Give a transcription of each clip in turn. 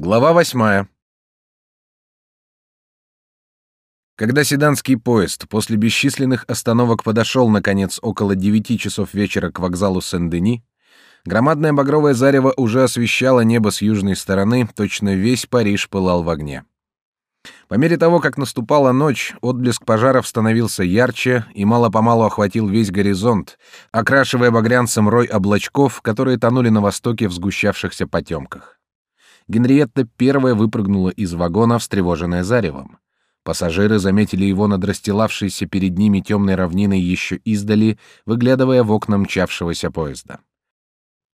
Глава восьмая. Когда седанский поезд после бесчисленных остановок подошел, наконец, около девяти часов вечера к вокзалу Сен-Дени, громадное багровое зарево уже освещало небо с южной стороны, точно весь Париж пылал в огне. По мере того, как наступала ночь, отблеск пожаров становился ярче и мало-помалу охватил весь горизонт, окрашивая багрянцем рой облачков, которые тонули на востоке в сгущавшихся потемках. Генриетта первая выпрыгнула из вагона, встревоженная заревом. Пассажиры заметили его над расстилавшейся перед ними темной равниной еще издали, выглядывая в окна мчавшегося поезда.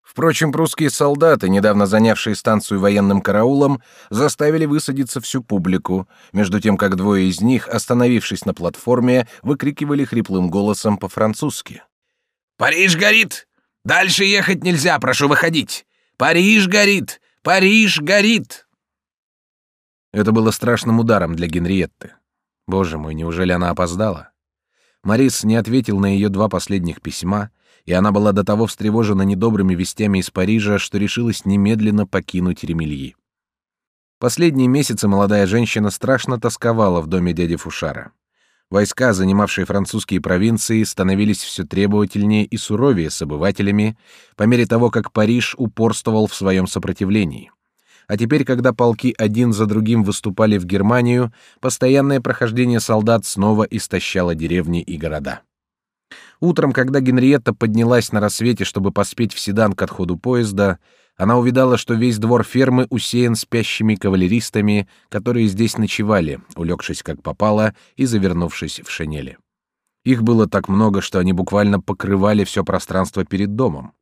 Впрочем, прусские солдаты, недавно занявшие станцию военным караулом, заставили высадиться всю публику, между тем как двое из них, остановившись на платформе, выкрикивали хриплым голосом по-французски. «Париж горит! Дальше ехать нельзя, прошу выходить! Париж горит! Париж горит!» Это было страшным ударом для Генриетты. Боже мой, неужели она опоздала? Марис не ответил на ее два последних письма, и она была до того встревожена недобрыми вестями из Парижа, что решилась немедленно покинуть Ремельи. Последние месяцы молодая женщина страшно тосковала в доме дяди Фушара. Войска, занимавшие французские провинции, становились все требовательнее и суровее с обывателями по мере того, как Париж упорствовал в своем сопротивлении. А теперь, когда полки один за другим выступали в Германию, постоянное прохождение солдат снова истощало деревни и города. Утром, когда Генриетта поднялась на рассвете, чтобы поспеть в седан к отходу поезда, она увидала, что весь двор фермы усеян спящими кавалеристами, которые здесь ночевали, улегшись как попало и завернувшись в шинели. Их было так много, что они буквально покрывали все пространство перед домом.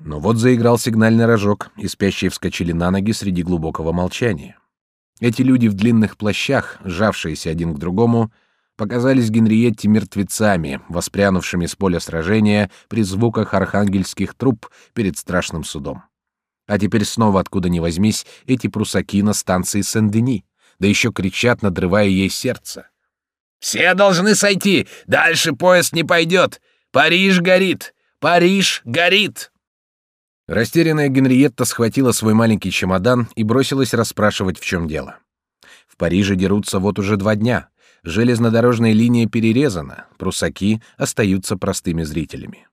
Но вот заиграл сигнальный рожок, и спящие вскочили на ноги среди глубокого молчания. Эти люди в длинных плащах, сжавшиеся один к другому, показались Генриетте мертвецами, воспрянувшими с поля сражения при звуках архангельских труб перед страшным судом. А теперь снова откуда ни возьмись эти прусаки на станции Сен-Дени, да еще кричат, надрывая ей сердце. «Все должны сойти! Дальше поезд не пойдет! Париж горит! Париж горит!» Растерянная Генриетта схватила свой маленький чемодан и бросилась расспрашивать, в чем дело. В Париже дерутся вот уже два дня. Железнодорожная линия перерезана, прусаки остаются простыми зрителями.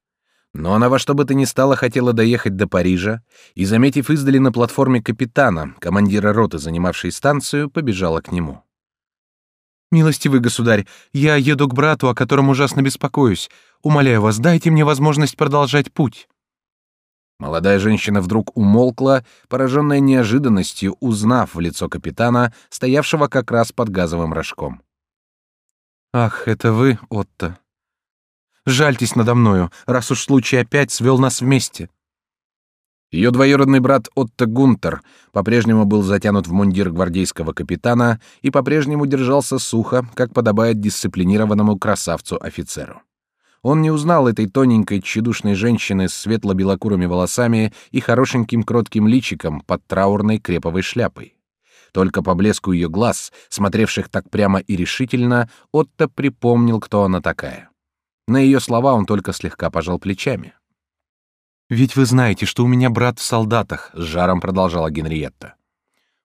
Но она во что бы то ни стало хотела доехать до Парижа и, заметив издали на платформе капитана, командира роты, занимавшей станцию, побежала к нему. «Милостивый государь, я еду к брату, о котором ужасно беспокоюсь. Умоляю вас, дайте мне возможность продолжать путь». Молодая женщина вдруг умолкла, пораженная неожиданностью, узнав в лицо капитана, стоявшего как раз под газовым рожком. «Ах, это вы, Отто. Жальтесь надо мною, раз уж случай опять свел нас вместе». Ее двоюродный брат Отто Гунтер по-прежнему был затянут в мундир гвардейского капитана и по-прежнему держался сухо, как подобает дисциплинированному красавцу-офицеру. Он не узнал этой тоненькой, тщедушной женщины с светло-белокурыми волосами и хорошеньким кротким личиком под траурной креповой шляпой. Только по блеску ее глаз, смотревших так прямо и решительно, Отто припомнил, кто она такая. На ее слова он только слегка пожал плечами. «Ведь вы знаете, что у меня брат в солдатах», — с жаром продолжала Генриетта.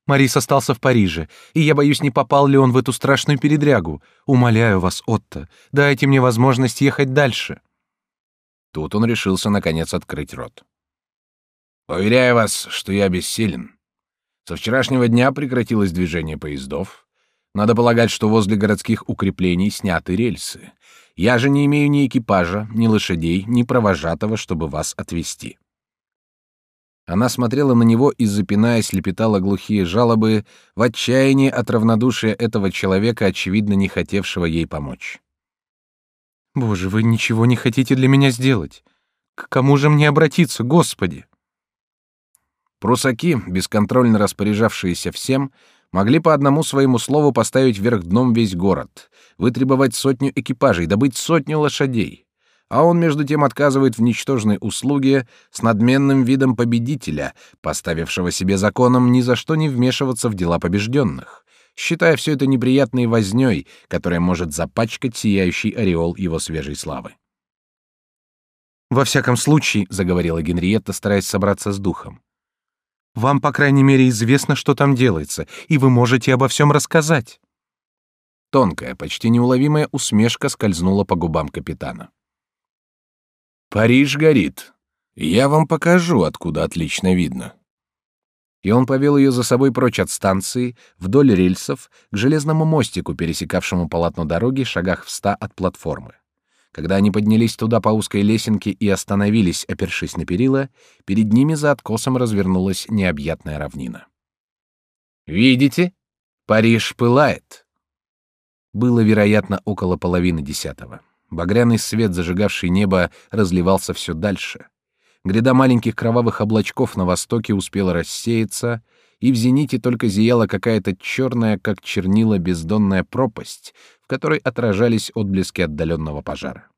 «Марис остался в Париже, и я боюсь, не попал ли он в эту страшную передрягу. Умоляю вас, Отто, дайте мне возможность ехать дальше». Тут он решился, наконец, открыть рот. «Уверяю вас, что я бессилен. Со вчерашнего дня прекратилось движение поездов. Надо полагать, что возле городских укреплений сняты рельсы. Я же не имею ни экипажа, ни лошадей, ни провожатого, чтобы вас отвезти. Она смотрела на него и, запинаясь, лепетала глухие жалобы в отчаянии от равнодушия этого человека, очевидно, не хотевшего ей помочь. «Боже, вы ничего не хотите для меня сделать? К кому же мне обратиться, Господи?» Прусаки, бесконтрольно распоряжавшиеся всем, могли по одному своему слову поставить вверх дном весь город, вытребовать сотню экипажей, добыть сотню лошадей. А он между тем отказывает в ничтожной услуге с надменным видом победителя, поставившего себе законом ни за что не вмешиваться в дела побежденных, считая все это неприятной вознёй, которая может запачкать сияющий ореол его свежей славы. «Во всяком случае», — заговорила Генриетта, стараясь собраться с духом, Вам, по крайней мере, известно, что там делается, и вы можете обо всем рассказать. Тонкая, почти неуловимая усмешка скользнула по губам капитана. Париж горит. Я вам покажу, откуда отлично видно. И он повел ее за собой прочь от станции, вдоль рельсов, к железному мостику, пересекавшему полотно дороги, шагах в ста от платформы. Когда они поднялись туда по узкой лесенке и остановились, опершись на перила, перед ними за откосом развернулась необъятная равнина. «Видите? Париж пылает!» Было, вероятно, около половины десятого. Багряный свет, зажигавший небо, разливался все дальше. Гряда маленьких кровавых облачков на востоке успела рассеяться, и в зените только зияла какая-то черная, как чернила, бездонная пропасть, в которой отражались отблески отдаленного пожара.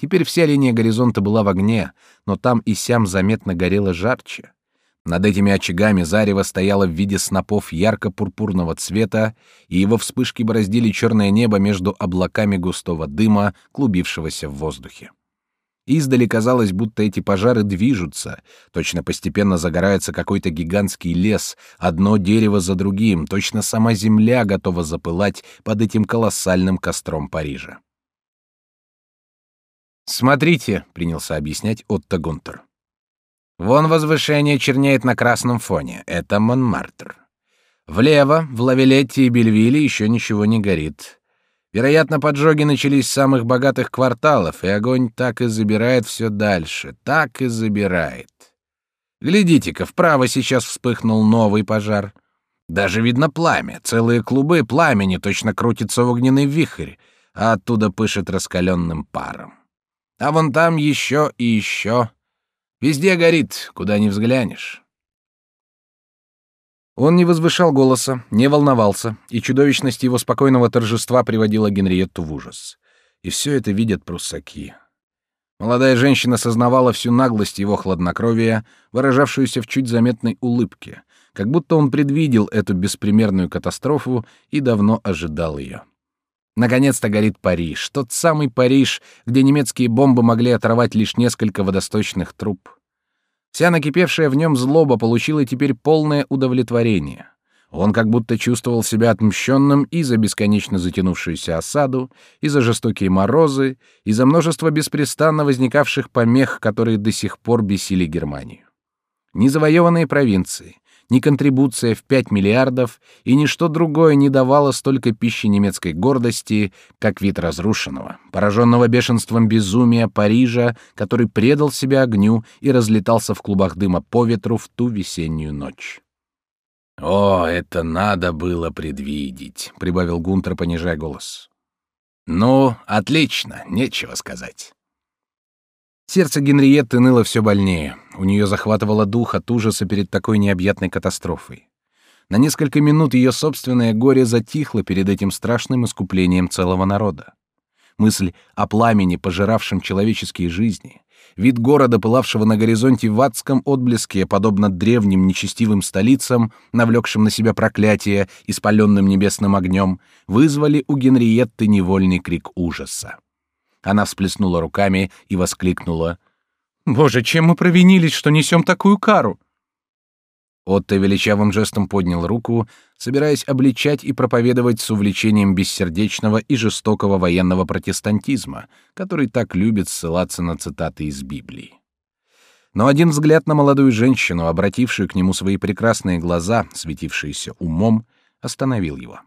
Теперь вся линия горизонта была в огне, но там и сям заметно горело жарче. Над этими очагами зарево стояло в виде снопов ярко-пурпурного цвета, и его вспышки бороздили черное небо между облаками густого дыма, клубившегося в воздухе. Издали казалось, будто эти пожары движутся, точно постепенно загорается какой-то гигантский лес, одно дерево за другим, точно сама земля готова запылать под этим колоссальным костром Парижа. «Смотрите», — принялся объяснять Отто Гунтер. «Вон возвышение чернеет на красном фоне. Это Монмартр. Влево, в Лавилетте и Бельвилле еще ничего не горит. Вероятно, поджоги начались с самых богатых кварталов, и огонь так и забирает все дальше, так и забирает. Глядите-ка, вправо сейчас вспыхнул новый пожар. Даже видно пламя, целые клубы пламени точно крутятся в огненный вихрь, а оттуда пышет раскаленным паром. А вон там еще и еще. Везде горит, куда ни взглянешь. Он не возвышал голоса, не волновался, и чудовищность его спокойного торжества приводила Генриетту в ужас. И все это видят пруссаки. Молодая женщина сознавала всю наглость его хладнокровия, выражавшуюся в чуть заметной улыбке, как будто он предвидел эту беспримерную катастрофу и давно ожидал ее. Наконец-то горит Париж, тот самый Париж, где немецкие бомбы могли оторвать лишь несколько водосточных труб. Вся накипевшая в нем злоба получила теперь полное удовлетворение. Он как будто чувствовал себя отмщенным и за бесконечно затянувшуюся осаду, и за жестокие морозы, и за множество беспрестанно возникавших помех, которые до сих пор бесили Германию. Незавоеванные провинции, ни контрибуция в 5 миллиардов и ничто другое не давало столько пищи немецкой гордости, как вид разрушенного, пораженного бешенством безумия Парижа, который предал себя огню и разлетался в клубах дыма по ветру в ту весеннюю ночь. «О, это надо было предвидеть», — прибавил Гунтер, понижая голос. «Ну, отлично, нечего сказать». Сердце Генриетты ныло все больнее. У нее захватывало дух от ужаса перед такой необъятной катастрофой. На несколько минут ее собственное горе затихло перед этим страшным искуплением целого народа. Мысль о пламени, пожиравшем человеческие жизни, вид города, пылавшего на горизонте в адском отблеске, подобно древним нечестивым столицам, навлекшим на себя проклятие, испаленным небесным огнем, вызвали у Генриетты невольный крик ужаса. Она всплеснула руками и воскликнула. «Боже, чем мы провинились, что несем такую кару?» Отто величавым жестом поднял руку, собираясь обличать и проповедовать с увлечением бессердечного и жестокого военного протестантизма, который так любит ссылаться на цитаты из Библии. Но один взгляд на молодую женщину, обратившую к нему свои прекрасные глаза, светившиеся умом, остановил его.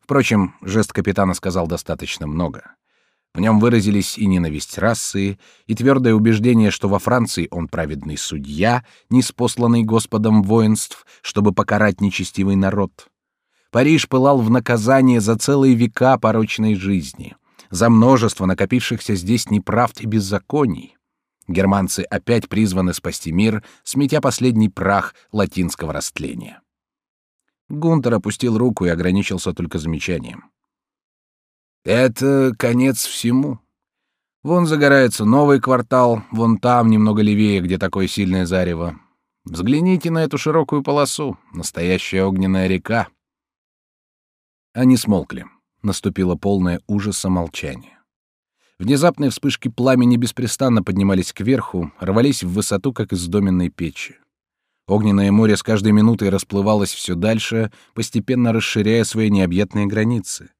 Впрочем, жест капитана сказал достаточно много. В нем выразились и ненависть расы, и твердое убеждение, что во Франции он праведный судья, неспосланный Господом воинств, чтобы покарать нечестивый народ. Париж пылал в наказание за целые века порочной жизни, за множество накопившихся здесь неправд и беззаконий. Германцы опять призваны спасти мир, сметя последний прах латинского растления. Гунтер опустил руку и ограничился только замечанием. Это конец всему. Вон загорается новый квартал, вон там, немного левее, где такое сильное зарево. Взгляните на эту широкую полосу, настоящая огненная река. Они смолкли. Наступило полное ужаса молчание. Внезапные вспышки пламени беспрестанно поднимались кверху, рвались в высоту, как из доменной печи. Огненное море с каждой минутой расплывалось все дальше, постепенно расширяя свои необъятные границы.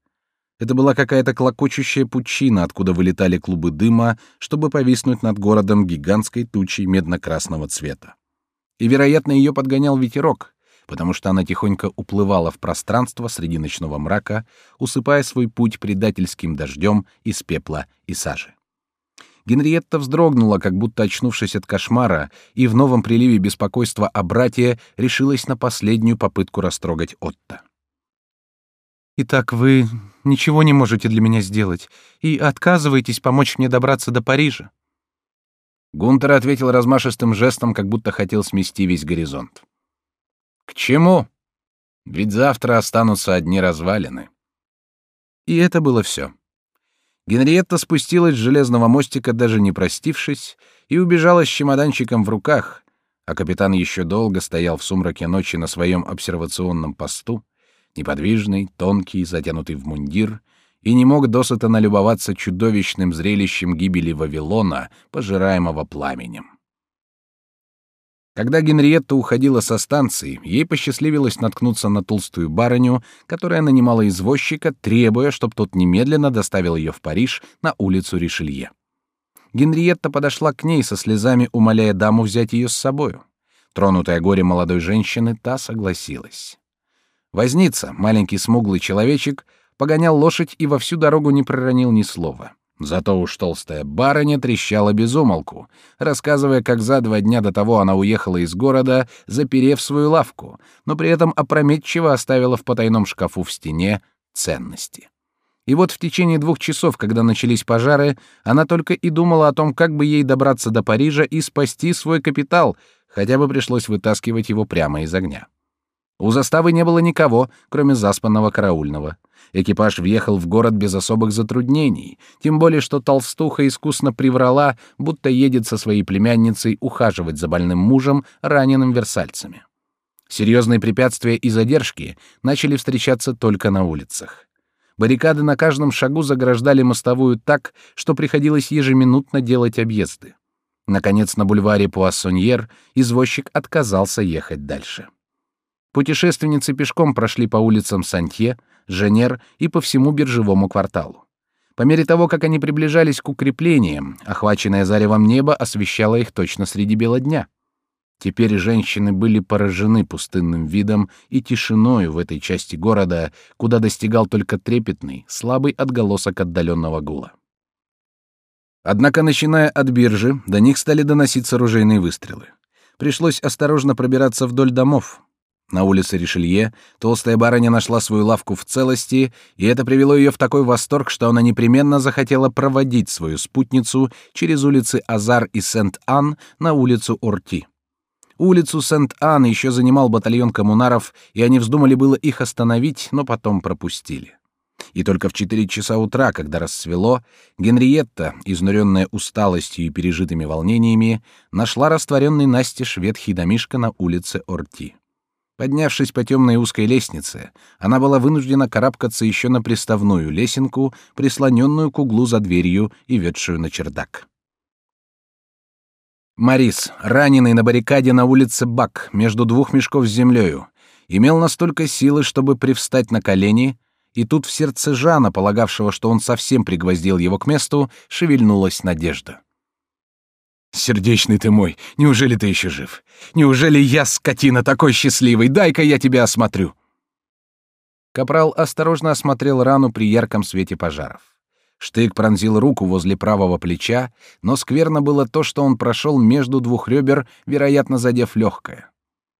Это была какая-то клокочущая пучина, откуда вылетали клубы дыма, чтобы повиснуть над городом гигантской тучей медно-красного цвета. И, вероятно, ее подгонял ветерок, потому что она тихонько уплывала в пространство среди ночного мрака, усыпая свой путь предательским дождем из пепла и сажи. Генриетта вздрогнула, как будто очнувшись от кошмара, и в новом приливе беспокойства о брате решилась на последнюю попытку растрогать Отто. «Итак, вы ничего не можете для меня сделать и отказываетесь помочь мне добраться до Парижа?» Гунтер ответил размашистым жестом, как будто хотел смести весь горизонт. «К чему? Ведь завтра останутся одни развалины». И это было все. Генриетта спустилась с железного мостика, даже не простившись, и убежала с чемоданчиком в руках, а капитан еще долго стоял в сумраке ночи на своем обсервационном посту, неподвижный, тонкий, затянутый в мундир, и не мог досыта налюбоваться чудовищным зрелищем гибели Вавилона, пожираемого пламенем. Когда Генриетта уходила со станции, ей посчастливилось наткнуться на толстую барыню, которая нанимала извозчика, требуя, чтобы тот немедленно доставил ее в Париж на улицу Ришелье. Генриетта подошла к ней со слезами, умоляя даму взять ее с собою. Тронутая горе молодой женщины, та согласилась. Возница, маленький смуглый человечек, погонял лошадь и во всю дорогу не проронил ни слова. Зато уж толстая барыня трещала без умолку, рассказывая, как за два дня до того она уехала из города, заперев свою лавку, но при этом опрометчиво оставила в потайном шкафу в стене ценности. И вот в течение двух часов, когда начались пожары, она только и думала о том, как бы ей добраться до Парижа и спасти свой капитал, хотя бы пришлось вытаскивать его прямо из огня. У заставы не было никого, кроме заспанного караульного. Экипаж въехал в город без особых затруднений, тем более что толстуха искусно приврала, будто едет со своей племянницей ухаживать за больным мужем, раненым версальцами. Серьезные препятствия и задержки начали встречаться только на улицах. Баррикады на каждом шагу заграждали мостовую так, что приходилось ежеминутно делать объезды. Наконец, на бульваре Пуассоньер извозчик отказался ехать дальше. Путешественницы пешком прошли по улицам Сантье, Женер и по всему биржевому кварталу. По мере того, как они приближались к укреплениям, охваченное заревом небо освещало их точно среди бела дня. Теперь женщины были поражены пустынным видом и тишиною в этой части города, куда достигал только трепетный, слабый отголосок отдаленного гула. Однако, начиная от биржи, до них стали доноситься ружейные выстрелы. Пришлось осторожно пробираться вдоль домов, на улице Ришелье толстая барыня нашла свою лавку в целости, и это привело ее в такой восторг, что она непременно захотела проводить свою спутницу через улицы Азар и Сент-Ан на улицу Орти. Улицу Сент-Ан еще занимал батальон коммунаров, и они вздумали было их остановить, но потом пропустили. И только в четыре часа утра, когда рассвело, Генриетта, изнуренная усталостью и пережитыми волнениями, нашла растворенный настежь ветхий домишко на улице Орти. Поднявшись по темной узкой лестнице, она была вынуждена карабкаться еще на приставную лесенку, прислоненную к углу за дверью и ведшую на чердак. Марис, раненый на баррикаде на улице Бак, между двух мешков с землею, имел настолько силы, чтобы привстать на колени, и тут в сердце Жана, полагавшего, что он совсем пригвоздил его к месту, шевельнулась надежда. Сердечный ты мой, неужели ты еще жив? Неужели я, скотина, такой счастливый? Дай-ка я тебя осмотрю. Капрал осторожно осмотрел рану при ярком свете пожаров. Штык пронзил руку возле правого плеча, но скверно было то, что он прошел между двух ребер, вероятно, задев легкое.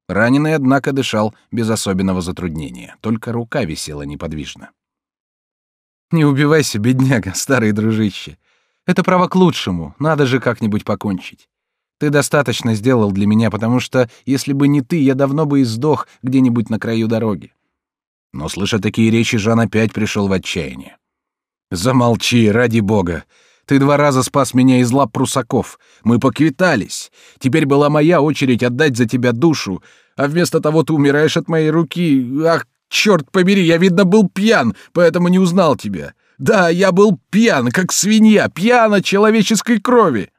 Раненый, однако, дышал без особенного затруднения, только рука висела неподвижно. «Не убивайся, бедняга, старый дружище. Это право к лучшему, надо же как-нибудь покончить. Ты достаточно сделал для меня, потому что, если бы не ты, я давно бы и сдох где-нибудь на краю дороги. Но, слыша такие речи, Жан опять пришел в отчаяние. Замолчи, ради бога. Ты два раза спас меня из лап прусаков. Мы поквитались. Теперь была моя очередь отдать за тебя душу, а вместо того ты умираешь от моей руки. Ах, черт побери, я, видно, был пьян, поэтому не узнал тебя. Да, я был пьян, как свинья, пьян от человеческой крови.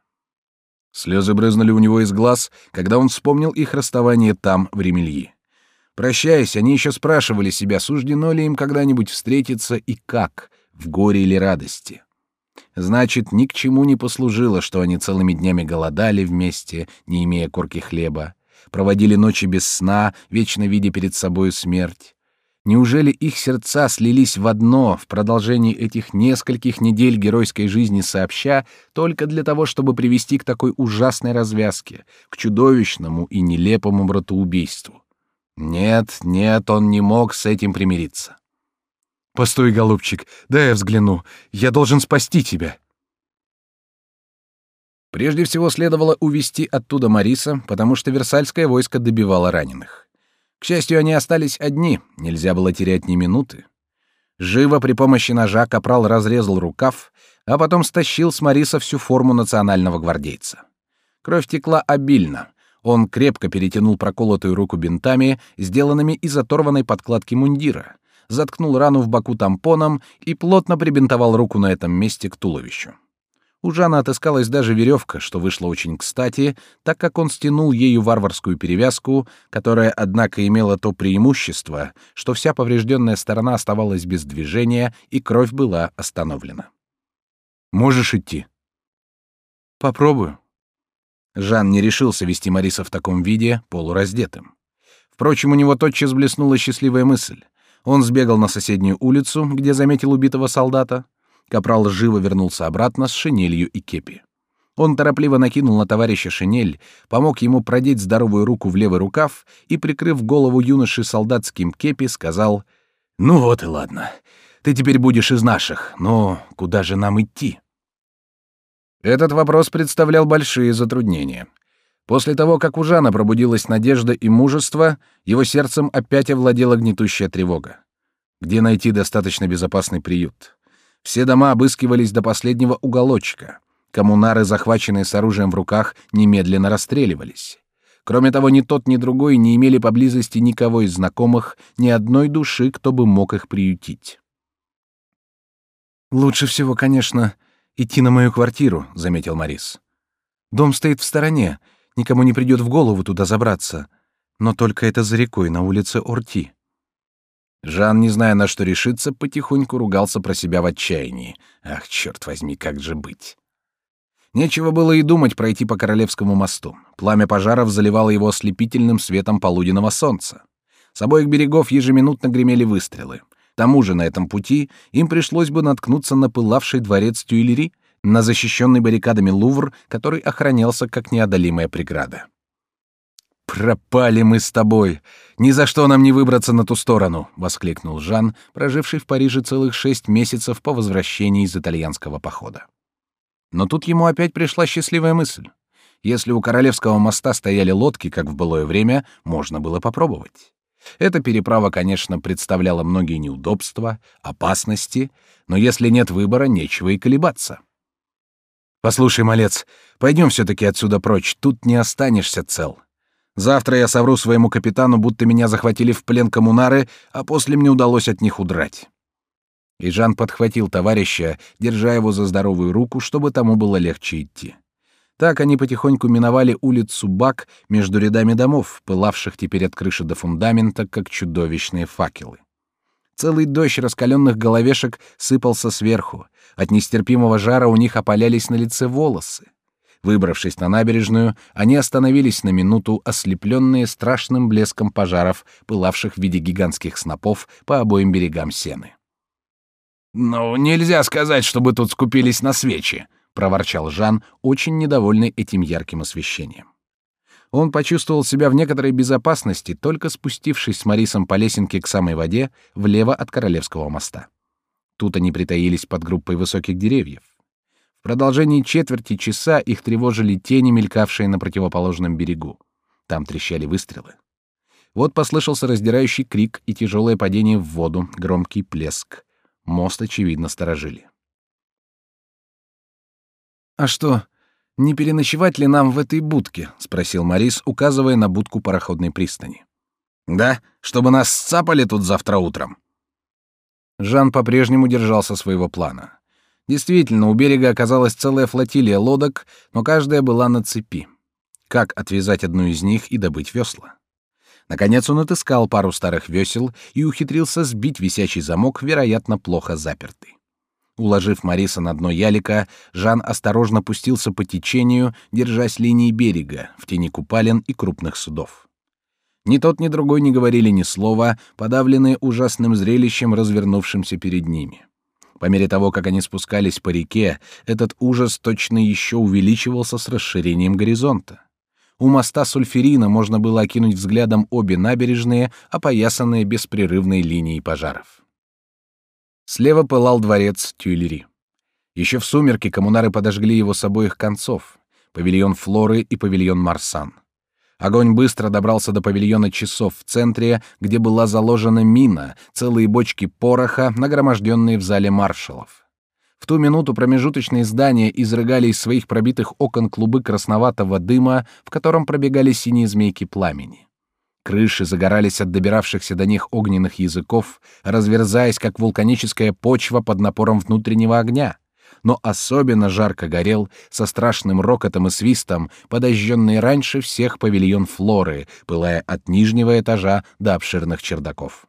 Слезы брызнули у него из глаз, когда он вспомнил их расставание там, в Ремельи. Прощаясь, они еще спрашивали себя, суждено ли им когда-нибудь встретиться и как, в горе или радости. Значит, ни к чему не послужило, что они целыми днями голодали вместе, не имея корки хлеба, проводили ночи без сна, вечно видя перед собой смерть. Неужели их сердца слились в одно в продолжении этих нескольких недель геройской жизни сообща только для того, чтобы привести к такой ужасной развязке, к чудовищному и нелепому братоубийству? Нет, нет, он не мог с этим примириться. Постой, голубчик, дай я взгляну. Я должен спасти тебя. Прежде всего следовало увести оттуда Мариса, потому что Версальское войско добивало раненых. К счастью, они остались одни, нельзя было терять ни минуты. Живо при помощи ножа капрал разрезал рукав, а потом стащил с Мариса всю форму национального гвардейца. Кровь текла обильно. Он крепко перетянул проколотую руку бинтами, сделанными из оторванной подкладки мундира, заткнул рану в боку тампоном и плотно прибинтовал руку на этом месте к туловищу. У Жана отыскалась даже веревка, что вышло очень кстати, так как он стянул ею варварскую перевязку, которая, однако, имела то преимущество, что вся поврежденная сторона оставалась без движения и кровь была остановлена. «Можешь идти?» «Попробую». Жан не решился вести Мариса в таком виде, полураздетым. Впрочем, у него тотчас блеснула счастливая мысль. Он сбегал на соседнюю улицу, где заметил убитого солдата. Капрал живо вернулся обратно с шинелью и кепи. Он торопливо накинул на товарища шинель, помог ему продеть здоровую руку в левый рукав и, прикрыв голову юноши солдатским кепи, сказал «Ну вот и ладно. Ты теперь будешь из наших, но куда же нам идти?» Этот вопрос представлял большие затруднения. После того, как у Жана пробудилась надежда и мужество, его сердцем опять овладела гнетущая тревога. Где найти достаточно безопасный приют? Все дома обыскивались до последнего уголочка. Коммунары, захваченные с оружием в руках, немедленно расстреливались. Кроме того, ни тот, ни другой не имели поблизости никого из знакомых, ни одной души, кто бы мог их приютить. «Лучше всего, конечно, идти на мою квартиру», — заметил Морис. «Дом стоит в стороне, Никому не придет в голову туда забраться. Но только это за рекой на улице Орти. Жан, не зная, на что решиться, потихоньку ругался про себя в отчаянии. Ах, черт возьми, как же быть? Нечего было и думать пройти по Королевскому мосту. Пламя пожаров заливало его ослепительным светом полуденного солнца. С обоих берегов ежеминутно гремели выстрелы. К тому же на этом пути им пришлось бы наткнуться на пылавший дворец Тюильри, на защищенный баррикадами Лувр, который охранялся как неодолимая преграда. «Пропали мы с тобой! Ни за что нам не выбраться на ту сторону!» — воскликнул Жан, проживший в Париже целых шесть месяцев по возвращении из итальянского похода. Но тут ему опять пришла счастливая мысль. Если у Королевского моста стояли лодки, как в былое время, можно было попробовать. Эта переправа, конечно, представляла многие неудобства, опасности, но если нет выбора, нечего и колебаться. Послушай, малец, пойдем все-таки отсюда прочь, тут не останешься цел. Завтра я совру своему капитану, будто меня захватили в плен коммунары, а после мне удалось от них удрать. И Жан подхватил товарища, держа его за здоровую руку, чтобы тому было легче идти. Так они потихоньку миновали улицу Бак между рядами домов, пылавших теперь от крыши до фундамента, как чудовищные факелы. Целый дождь раскаленных головешек сыпался сверху. От нестерпимого жара у них опалялись на лице волосы. Выбравшись на набережную, они остановились на минуту, ослепленные страшным блеском пожаров, пылавших в виде гигантских снопов по обоим берегам Сены. «Ну, нельзя сказать, чтобы тут скупились на свечи», — проворчал Жан, очень недовольный этим ярким освещением. Он почувствовал себя в некоторой безопасности, только спустившись с Марисом по лесенке к самой воде, влево от Королевского моста. Тут они притаились под группой высоких деревьев. Продолжении четверти часа их тревожили тени, мелькавшие на противоположном берегу. Там трещали выстрелы. Вот послышался раздирающий крик и тяжелое падение в воду, громкий плеск. Мост, очевидно, сторожили. «А что, не переночевать ли нам в этой будке?» — спросил Морис, указывая на будку пароходной пристани. «Да, чтобы нас сцапали тут завтра утром», Жан по-прежнему держался своего плана. Действительно, у берега оказалась целая флотилия лодок, но каждая была на цепи. Как отвязать одну из них и добыть весла? Наконец он отыскал пару старых весел и ухитрился сбить висячий замок, вероятно, плохо запертый. Уложив Мариса на дно ялика, Жан осторожно пустился по течению, держась линии берега, в тени купалин и крупных судов. Ни тот, ни другой не говорили ни слова, подавленные ужасным зрелищем, развернувшимся перед ними. По мере того, как они спускались по реке, этот ужас точно еще увеличивался с расширением горизонта. У моста Сульферина можно было окинуть взглядом обе набережные, опоясанные беспрерывной линией пожаров. Слева пылал дворец Тюильри. Еще в сумерки коммунары подожгли его с обоих концов — павильон Флоры и павильон Марсан. Огонь быстро добрался до павильона часов в центре, где была заложена мина, целые бочки пороха, нагроможденные в зале маршалов. В ту минуту промежуточные здания изрыгали из своих пробитых окон клубы красноватого дыма, в котором пробегали синие змейки пламени. Крыши загорались от добиравшихся до них огненных языков, разверзаясь, как вулканическая почва под напором внутреннего огня. Но особенно жарко горел, со страшным рокотом и свистом, подожженный раньше всех павильон Флоры, пылая от нижнего этажа до обширных чердаков.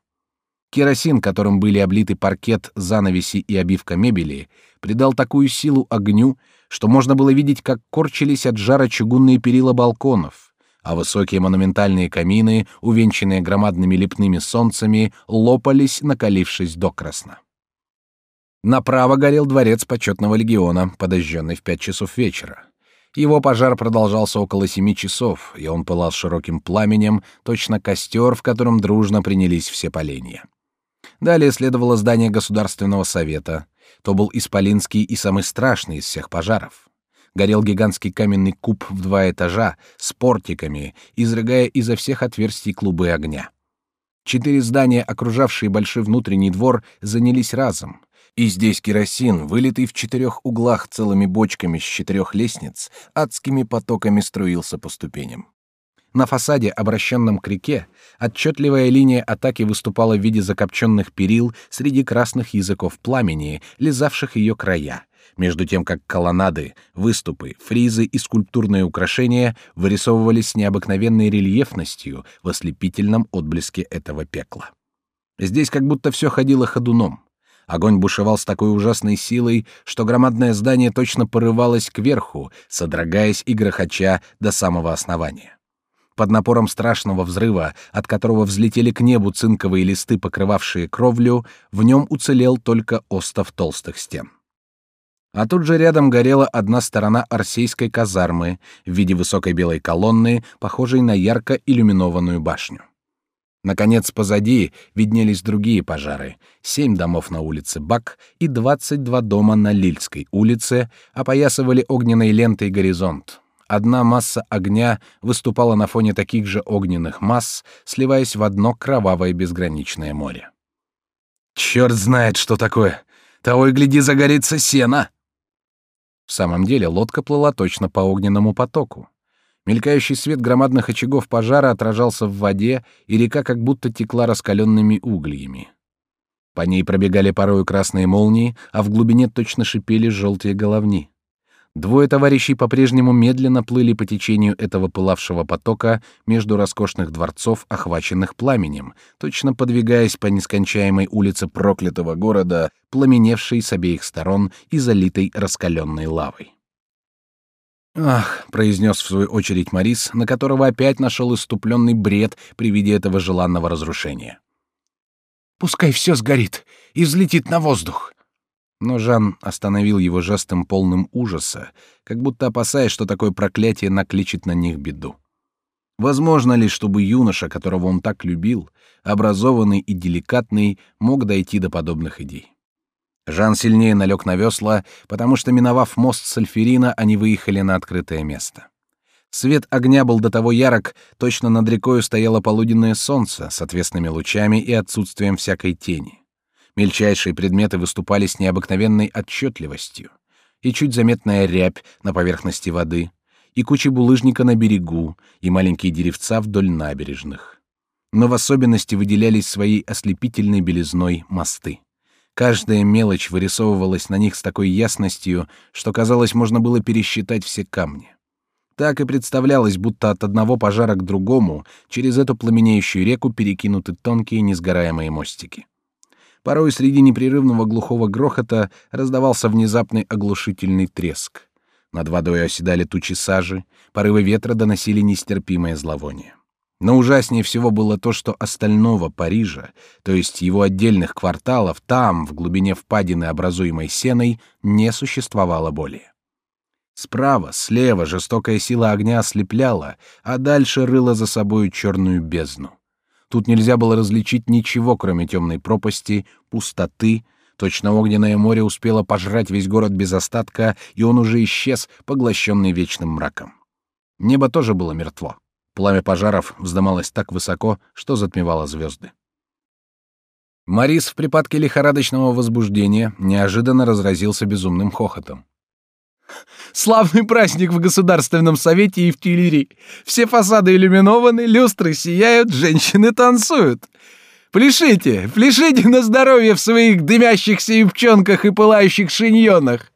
Керосин, которым были облиты паркет, занавеси и обивка мебели, придал такую силу огню, что можно было видеть, как корчились от жара чугунные перила балконов, а высокие монументальные камины, увенчанные громадными лепными солнцами, лопались, накалившись докрасно. Направо горел дворец почетного легиона, подожженный в пять часов вечера. Его пожар продолжался около семи часов, и он пылал широким пламенем, точно костер, в котором дружно принялись все поленья. Далее следовало здание Государственного совета. То был исполинский и самый страшный из всех пожаров горел гигантский каменный куб в два этажа с портиками, изрыгая изо всех отверстий клубы огня. Четыре здания, окружавшие большой внутренний двор, занялись разом. И здесь керосин, вылитый в четырех углах целыми бочками с четырех лестниц, адскими потоками струился по ступеням. На фасаде, обращенном к реке, отчетливая линия атаки выступала в виде закопченных перил среди красных языков пламени, лизавших ее края, между тем как колоннады, выступы, фризы и скульптурные украшения вырисовывались с необыкновенной рельефностью в ослепительном отблеске этого пекла. Здесь как будто все ходило ходуном. Огонь бушевал с такой ужасной силой, что громадное здание точно порывалось кверху, содрогаясь и грохоча до самого основания. Под напором страшного взрыва, от которого взлетели к небу цинковые листы, покрывавшие кровлю, в нем уцелел только остов толстых стен а тут же рядом горела одна сторона арсейской казармы в виде высокой белой колонны, похожей на ярко иллюминованную башню. Наконец, позади виднелись другие пожары. Семь домов на улице Бак и двадцать два дома на Лильской улице опоясывали огненной лентой горизонт. Одна масса огня выступала на фоне таких же огненных масс, сливаясь в одно кровавое безграничное море. «Черт знает, что такое! Того и гляди, загорится сено!» В самом деле лодка плыла точно по огненному потоку. Мелькающий свет громадных очагов пожара отражался в воде, и река как будто текла раскаленными угольями. По ней пробегали порою красные молнии, а в глубине точно шипели желтые головни. Двое товарищей по-прежнему медленно плыли по течению этого пылавшего потока между роскошных дворцов, охваченных пламенем, точно подвигаясь по нескончаемой улице проклятого города, пламеневшей с обеих сторон и залитой раскаленной лавой. «Ах», — произнес в свою очередь Морис, на которого опять нашел иступленный бред при виде этого желанного разрушения. «Пускай все сгорит и взлетит на воздух. Но Жан остановил его жестом полным ужаса, как будто опасаясь, что такое проклятие накличет на них беду. Возможно ли, чтобы юноша, которого он так любил, образованный и деликатный, мог дойти до подобных идей? Жан сильнее налег на весла, потому что, миновав мост Сальферина, они выехали на открытое место. Свет огня был до того ярок, точно над рекою стояло полуденное солнце с отвесными лучами и отсутствием всякой тени. Мельчайшие предметы выступали с необыкновенной отчетливостью. И чуть заметная рябь на поверхности воды, и кучи булыжника на берегу, и маленькие деревца вдоль набережных. Но в особенности выделялись своей ослепительной белизной мосты. Каждая мелочь вырисовывалась на них с такой ясностью, что казалось, можно было пересчитать все камни. Так и представлялось, будто от одного пожара к другому через эту пламенеющую реку перекинуты тонкие несгораемые мостики. Порой среди непрерывного глухого грохота раздавался внезапный оглушительный треск. Над водой оседали тучи сажи, порывы ветра доносили нестерпимое зловоние. Но ужаснее всего было то, что остального Парижа, то есть его отдельных кварталов, там, в глубине впадины, образуемой сеной, не существовало более. Справа, слева жестокая сила огня ослепляла, а дальше рыла за собою черную бездну. Тут нельзя было различить ничего, кроме темной пропасти, пустоты. Точно огненное море успело пожрать весь город без остатка, и он уже исчез, поглощенный вечным мраком. Небо тоже было мертво. Пламя пожаров вздымалось так высоко, что затмевало звезды. Марис в припадке лихорадочного возбуждения неожиданно разразился безумным хохотом. «Славный праздник в Государственном совете и в Тюильри! Все фасады иллюминованы, люстры сияют, женщины танцуют! Пляшите, пляшите на здоровье в своих дымящихся юбчонках и пылающих шиньонах!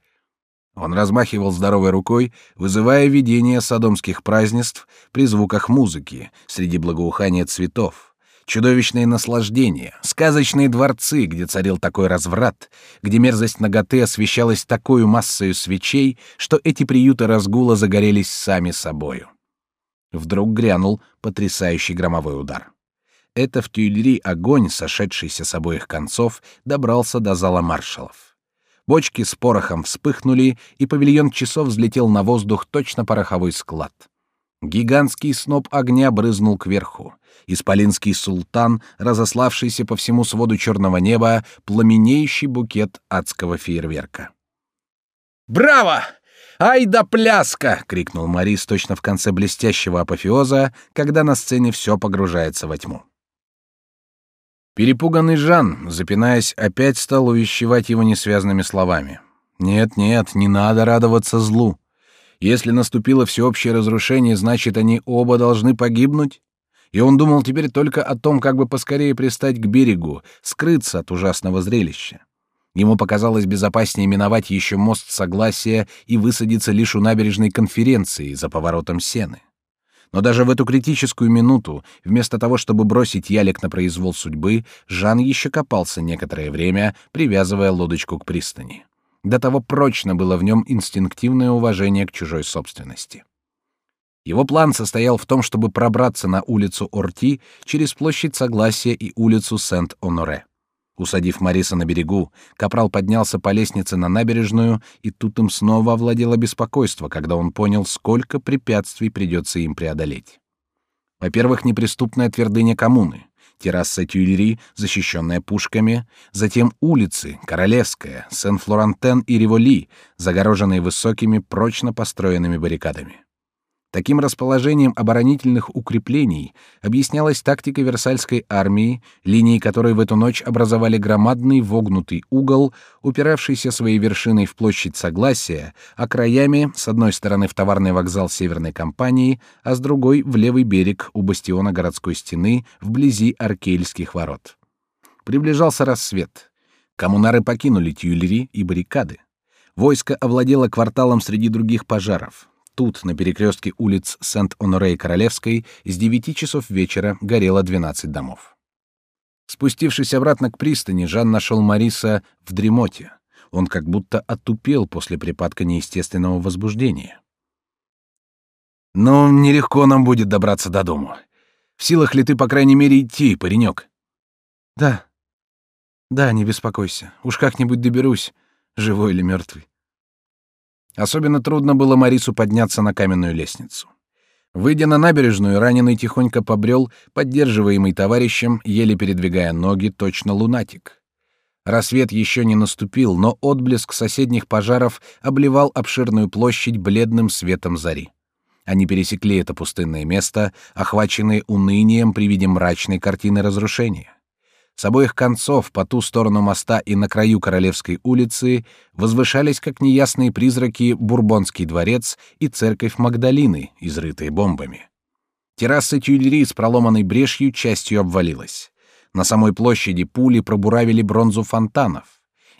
Он размахивал здоровой рукой, вызывая видение садомских празднеств при звуках музыки, среди благоухания цветов. Чудовищные наслаждения, сказочные дворцы, где царил такой разврат, где мерзость наготы освещалась такой массою свечей, что эти приюты разгула загорелись сами собою. Вдруг грянул потрясающий громовой удар. Это в Тюильри огонь, сошедшийся с обоих концов, добрался до зала маршалов. Бочки с порохом вспыхнули, и павильон часов взлетел на воздух точно пороховой склад. Гигантский сноп огня брызнул кверху. Исполинский султан, разославшийся по всему своду черного неба, пламенеющий букет адского фейерверка. «Браво! Ай да пляска!» — крикнул Марис точно в конце блестящего апофеоза, когда на сцене все погружается во тьму. Перепуганный Жан, запинаясь, опять стал увещевать его несвязными словами. «Нет, нет, не надо радоваться злу. Если наступило всеобщее разрушение, значит, они оба должны погибнуть?» И он думал теперь только о том, как бы поскорее пристать к берегу, скрыться от ужасного зрелища. Ему показалось безопаснее миновать еще мост Согласия и высадиться лишь у набережной конференции за поворотом Сены. Но даже в эту критическую минуту, вместо того, чтобы бросить ялик на произвол судьбы, Жан еще копался некоторое время, привязывая лодочку к пристани. До того прочно было в нем инстинктивное уважение к чужой собственности. Его план состоял в том, чтобы пробраться на улицу Орти через площадь Согласия и улицу Сент-Оноре. Усадив Мариса на берегу, капрал поднялся по лестнице на набережную, и тут им снова овладело беспокойство, когда он понял, сколько препятствий придется им преодолеть. Во-первых, неприступная твердыня коммуны, терраса Тюильри, защищенная пушками, затем улицы Королевская, Сен-Флорантен и Риволи, загороженные высокими, прочно построенными баррикадами. Таким расположением оборонительных укреплений объяснялась тактика Версальской армии, линии которой в эту ночь образовали громадный вогнутый угол, упиравшийся своей вершиной в площадь Согласия, а краями с одной стороны в товарный вокзал Северной компании, а с другой в левый берег у бастиона городской стены вблизи Аркельских ворот. Приближался рассвет. Коммунары покинули Тюильри и баррикады. Войско овладело кварталом среди других пожаров. Тут, на перекрестке улиц Сент-Оноре и Королевской, с девяти часов вечера горело двенадцать домов. Спустившись обратно к пристани, Жан нашел Мариса в дремоте. Он как будто отупел после припадка неестественного возбуждения. «Ну, нелегко нам будет добраться до дому. В силах ли ты, по крайней мере, идти, паренек?» «Да. Да, не беспокойся. Уж как-нибудь доберусь, живой или мертвый. Особенно трудно было Марису подняться на каменную лестницу. Выйдя на набережную, раненый тихонько побрел, поддерживаемый товарищем, еле передвигая ноги, точно лунатик. Рассвет еще не наступил, но отблеск соседних пожаров обливал обширную площадь бледным светом зари. Они пересекли это пустынное место, охваченные унынием при виде мрачной картины разрушения. С обоих концов, по ту сторону моста и на краю Королевской улицы, возвышались как неясные призраки Бурбонский дворец и церковь Магдалины, изрытые бомбами. Терраса Тюильри с проломанной брешью частью обвалилась. На самой площади пули пробуравили бронзу фонтанов.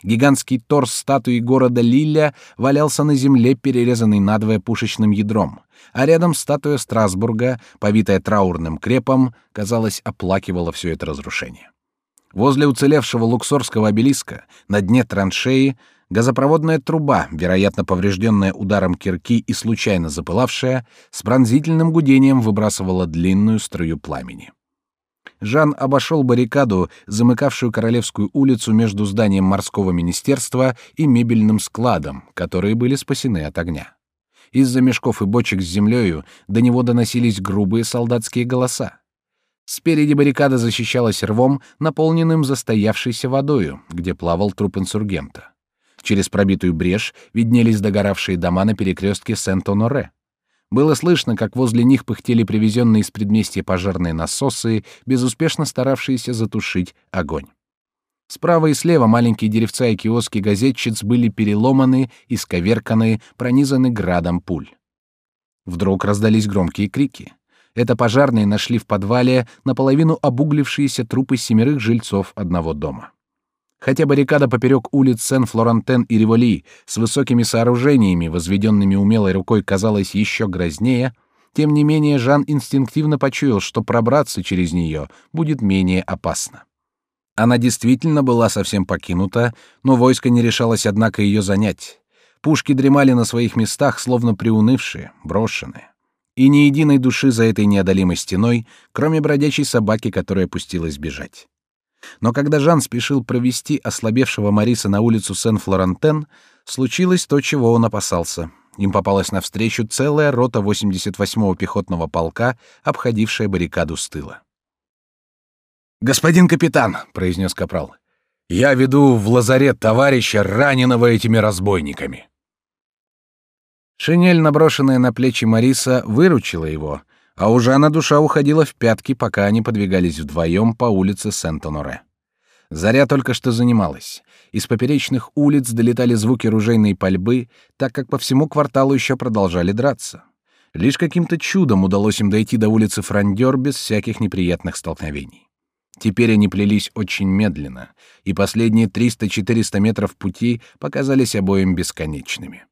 Гигантский торс статуи города Лилля валялся на земле, перерезанный надвое пушечным ядром, а рядом статуя Страсбурга, повитая траурным крепом, казалось, оплакивала все это разрушение. Возле уцелевшего луксорского обелиска, на дне траншеи, газопроводная труба, вероятно поврежденная ударом кирки и случайно запылавшая, с пронзительным гудением выбрасывала длинную струю пламени. Жан обошел баррикаду, замыкавшую Королевскую улицу между зданием морского министерства и мебельным складом, которые были спасены от огня. Из-за мешков и бочек с землею до него доносились грубые солдатские голоса. Спереди баррикада защищалась рвом, наполненным застоявшейся водою, где плавал труп инсургента. Через пробитую брешь виднелись догоравшие дома на перекрестке Сент-Оноре. Было слышно, как возле них пыхтели привезенные из предместья пожарные насосы, безуспешно старавшиеся затушить огонь. Справа и слева маленькие деревца и киоски газетчиц были переломаны, исковерканы, пронизаны градом пуль. Вдруг раздались громкие крики. Это пожарные нашли в подвале наполовину обуглившиеся трупы семерых жильцов одного дома. Хотя баррикада поперек улиц Сен-Флорантен и Риволи с высокими сооружениями, возведенными умелой рукой, казалась еще грознее, тем не менее Жан инстинктивно почуял, что пробраться через нее будет менее опасно. Она действительно была совсем покинута, но войско не решалось, однако, ее занять. Пушки дремали на своих местах, словно приунывшие, брошенные. И ни единой души за этой неодолимой стеной, кроме бродячей собаки, которая пустилась бежать. Но когда Жан спешил провести ослабевшего Мариса на улицу Сен-Флорантен, случилось то, чего он опасался. Им попалась навстречу целая рота 88-го пехотного полка, обходившая баррикаду с тыла. «Господин капитан», — произнес капрал, — «я веду в лазарет товарища, раненого этими разбойниками». Шинель, наброшенная на плечи Мариса, выручила его, а у Жана душа уходила в пятки, пока они подвигались вдвоем по улице Сент-Оноре. Заря только что занималась. Из поперечных улиц долетали звуки ружейной пальбы, так как по всему кварталу еще продолжали драться. Лишь каким-то чудом удалось им дойти до улицы Франдер без всяких неприятных столкновений. Теперь они плелись очень медленно, и последние 300-400 метров пути показались обоим бесконечными.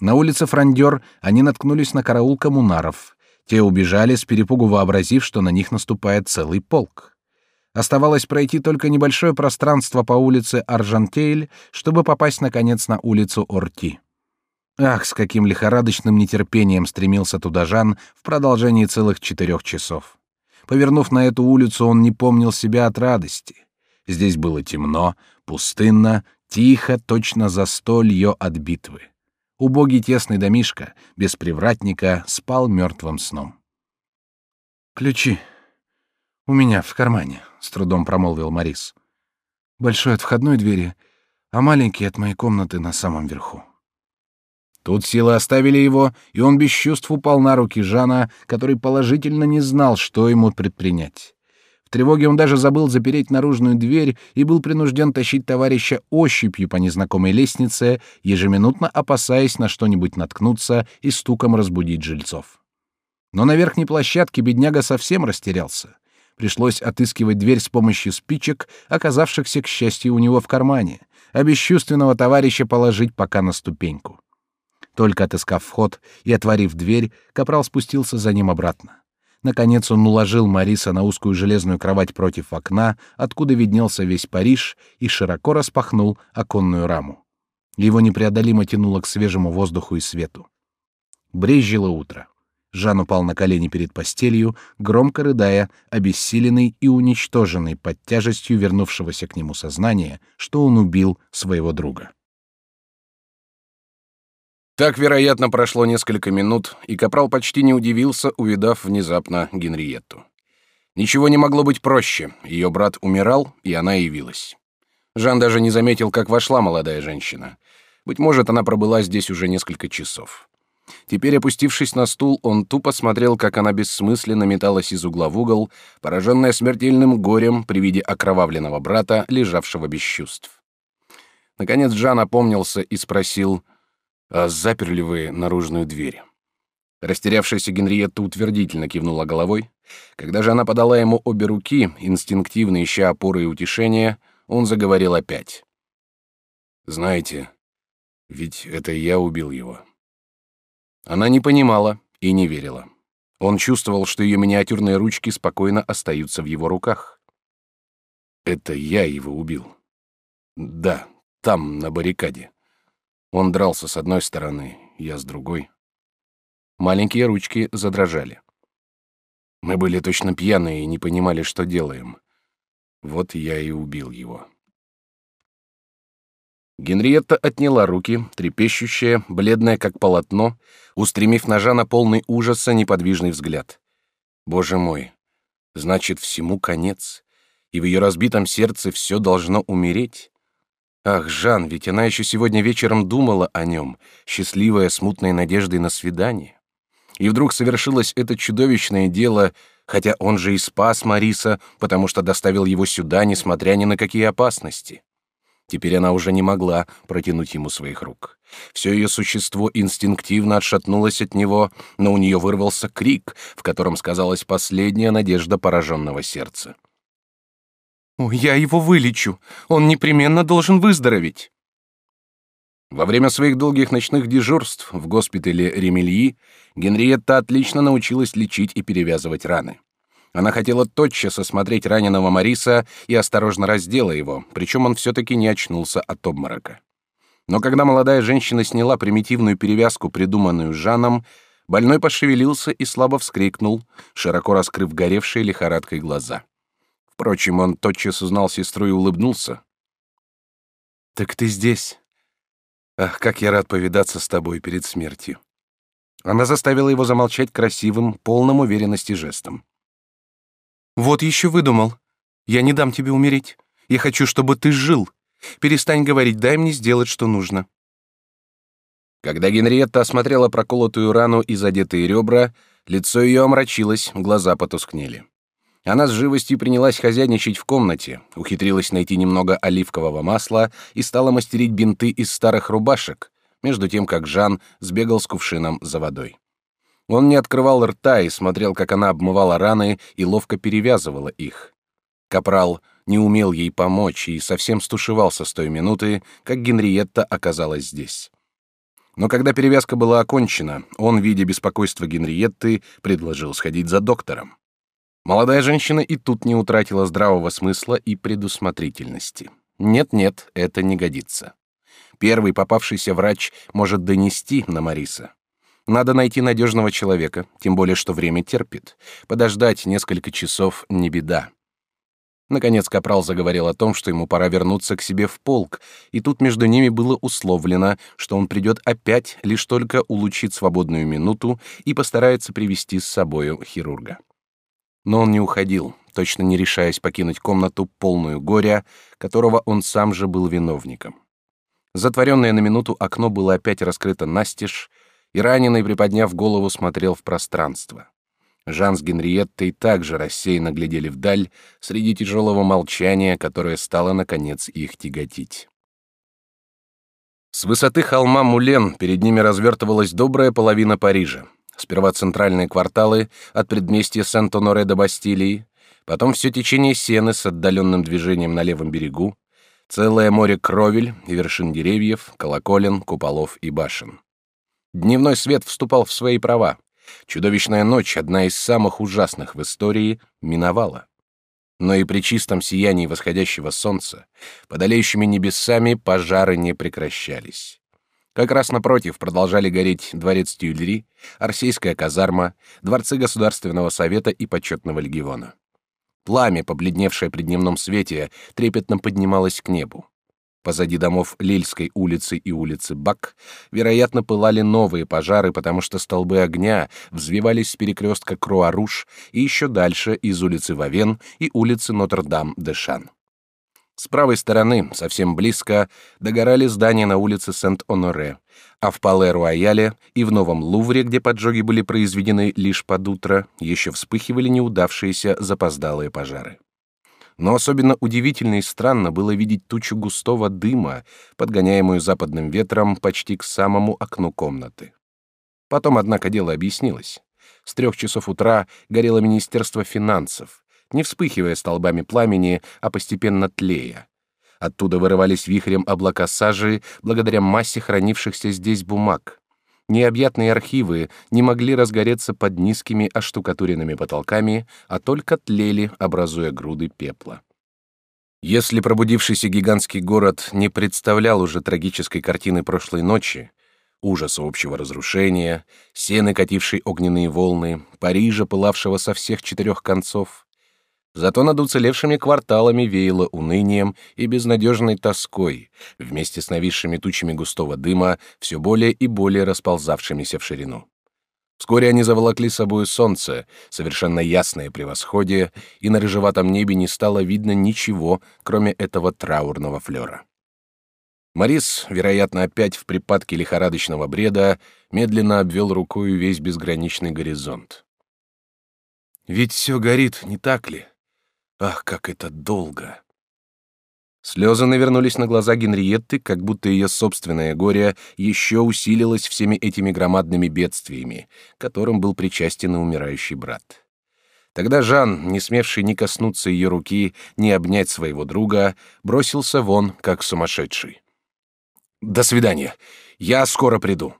На улице Франдер они наткнулись на караул коммунаров. Те убежали с перепугу вообразив, что на них наступает целый полк. Оставалось пройти только небольшое пространство по улице Аржантейль, чтобы попасть наконец на улицу Орти. Ах, с каким лихорадочным нетерпением стремился туда Жан в продолжении целых четырех часов. Повернув на эту улицу, он не помнил себя от радости. Здесь было темно, пустынно, тихо, точно за столь от битвы. Убогий тесный домишка, без привратника, спал мертвым сном. «Ключи. У меня в кармане», — с трудом промолвил Морис. «Большой от входной двери, а маленький от моей комнаты на самом верху». Тут силы оставили его, и он без чувств упал на руки Жана, который положительно не знал, что ему предпринять. В тревоге он даже забыл запереть наружную дверь и был принужден тащить товарища ощупью по незнакомой лестнице, ежеминутно опасаясь на что-нибудь наткнуться и стуком разбудить жильцов. Но на верхней площадке бедняга совсем растерялся. Пришлось отыскивать дверь с помощью спичек, оказавшихся, к счастью, у него в кармане, а бесчувственного товарища положить пока на ступеньку. Только отыскав вход и отворив дверь, капрал спустился за ним обратно. Наконец он уложил Мариса на узкую железную кровать против окна, откуда виднелся весь Париж, и широко распахнул оконную раму. Его непреодолимо тянуло к свежему воздуху и свету. Брезжило утро. Жан упал на колени перед постелью, громко рыдая, обессиленный и уничтоженный под тяжестью вернувшегося к нему сознания, что он убил своего друга. Так, вероятно, прошло несколько минут, и капрал почти не удивился, увидав внезапно Генриетту. Ничего не могло быть проще. Ее брат умирал, и она явилась. Жан даже не заметил, как вошла молодая женщина. Быть может, она пробыла здесь уже несколько часов. Теперь, опустившись на стул, он тупо смотрел, как она бессмысленно металась из угла в угол, пораженная смертельным горем при виде окровавленного брата, лежавшего без чувств. Наконец Жан опомнился и спросил — а заперли вы наружную дверь?» Растерявшаяся Генриетта утвердительно кивнула головой. Когда же она подала ему обе руки, инстинктивно ища опоры и утешения, он заговорил опять. Знаете, ведь это я убил его. Она не понимала и не верила. Он чувствовал, что ее миниатюрные ручки спокойно остаются в его руках. Это я его убил. Да, там, на баррикаде. Он дрался с одной стороны, я с другой. Маленькие ручки задрожали. Мы были точно пьяные и не понимали, что делаем. Вот я и убил его. Генриетта отняла руки, трепещущая, бледная как полотно, устремив на Жана полный ужаса неподвижный взгляд. Боже мой, значит, всему конец, и в ее разбитом сердце все должно умереть. Ах, Жан, ведь она еще сегодня вечером думала о нем, счастливая смутной надеждой на свидание. И вдруг совершилось это чудовищное дело, хотя он же и спас Мариса, потому что доставил его сюда, несмотря ни на какие опасности. Теперь она уже не могла протянуть ему своих рук. Все ее существо инстинктивно отшатнулось от него, но у нее вырвался крик, в котором сказалась последняя надежда пораженного сердца. «О, я его вылечу! Он непременно должен выздороветь!» Во время своих долгих ночных дежурств в госпитале Ремельи Генриетта отлично научилась лечить и перевязывать раны. Она хотела тотчас осмотреть раненого Мариса и осторожно раздела его, причем он все-таки не очнулся от обморока. Но когда молодая женщина сняла примитивную перевязку, придуманную Жаном, больной пошевелился и слабо вскрикнул, широко раскрыв горевшие лихорадкой глаза. Впрочем, он тотчас узнал сестру и улыбнулся. «Так ты здесь. Ах, как я рад повидаться с тобой перед смертью». Она заставила его замолчать красивым, полным уверенности жестом. Вот еще выдумал. Я не дам тебе умереть. Я хочу, чтобы ты жил. Перестань говорить, дай мне сделать, что нужно. Когда Генриетта осмотрела проколотую рану и задетые ребра, лицо ее омрачилось, глаза потускнели. Она с живостью принялась хозяйничать в комнате, ухитрилась найти немного оливкового масла и стала мастерить бинты из старых рубашек, между тем как Жан сбегал с кувшином за водой. Он не открывал рта и смотрел, как она обмывала раны и ловко перевязывала их. Капрал не умел ей помочь и совсем стушевался с той минуты, как Генриетта оказалась здесь. Но когда перевязка была окончена, он, видя беспокойство Генриетты, предложил сходить за доктором. Молодая женщина и тут не утратила здравого смысла и предусмотрительности. Нет-нет, это не годится. Первый попавшийся врач может донести на Мариса. Надо найти надежного человека, тем более что время терпит. Подождать несколько часов не беда. Наконец капрал заговорил о том, что ему пора вернуться к себе в полк, и тут между ними было условлено, что он придет опять, лишь только улучит свободную минуту и постарается привести с собою хирурга. Но он не уходил, точно не решаясь покинуть комнату полную горя, которого он сам же был виновником. Затворенное на минуту окно было опять раскрыто настежь, и раненый, приподняв голову, смотрел в пространство. Жан с Генриеттой также рассеянно глядели вдаль среди тяжелого молчания, которое стало, наконец, их тяготить. С высоты холма Мулен перед ними развертывалась добрая половина Парижа. Сперва центральные кварталы от предместья Сент-Оноре до Бастилии, потом все течение Сены с отдаленным движением на левом берегу, целое море кровель и вершин деревьев, колоколен, куполов и башен. Дневной свет вступал в свои права. Чудовищная ночь, одна из самых ужасных в истории, миновала. Но и при чистом сиянии восходящего солнца, под олеющими небесами, пожары не прекращались. Как раз напротив продолжали гореть дворец Тюильри, Арсейская казарма, дворцы Государственного совета и почетного легиона. Пламя, побледневшее при дневном свете, трепетно поднималось к небу. Позади домов Лильской улицы и улицы Бак, вероятно, пылали новые пожары, потому что столбы огня взвивались с перекрестка Круаруш и еще дальше из улицы Вавен и улицы Нотр-Дам-де-Шан. С правой стороны, совсем близко, догорали здания на улице Сент-Оноре, а в Пале-Руаяле и в Новом Лувре, где поджоги были произведены лишь под утро, еще вспыхивали неудавшиеся запоздалые пожары. Но особенно удивительно и странно было видеть тучу густого дыма, подгоняемую западным ветром почти к самому окну комнаты. Потом, однако, дело объяснилось. С трех часов утра горело Министерство финансов, не вспыхивая столбами пламени, а постепенно тлея. Оттуда вырывались вихрем облака сажи благодаря массе хранившихся здесь бумаг. Необъятные архивы не могли разгореться под низкими оштукатуренными потолками, а только тлели, образуя груды пепла. Если пробудившийся гигантский город не представлял уже трагической картины прошлой ночи, ужаса общего разрушения, сены, катившей огненные волны, Парижа, пылавшего со всех четырех концов. Зато над уцелевшими кварталами веяло унынием и безнадежной тоской, вместе с нависшими тучами густого дыма, все более и более расползавшимися в ширину. Вскоре они заволокли с собой солнце, совершенно ясное превосходие, и на рыжеватом небе не стало видно ничего, кроме этого траурного флера. Морис, вероятно, опять в припадке лихорадочного бреда, медленно обвел рукой весь безграничный горизонт. «Ведь все горит, не так ли? Ах, как это долго!» Слезы навернулись на глаза Генриетты, как будто ее собственное горе еще усилилось всеми этими громадными бедствиями, которым был причастен и умирающий брат. Тогда Жан, не смевший ни коснуться ее руки, ни обнять своего друга, бросился вон, как сумасшедший. До свидания. Я скоро приду.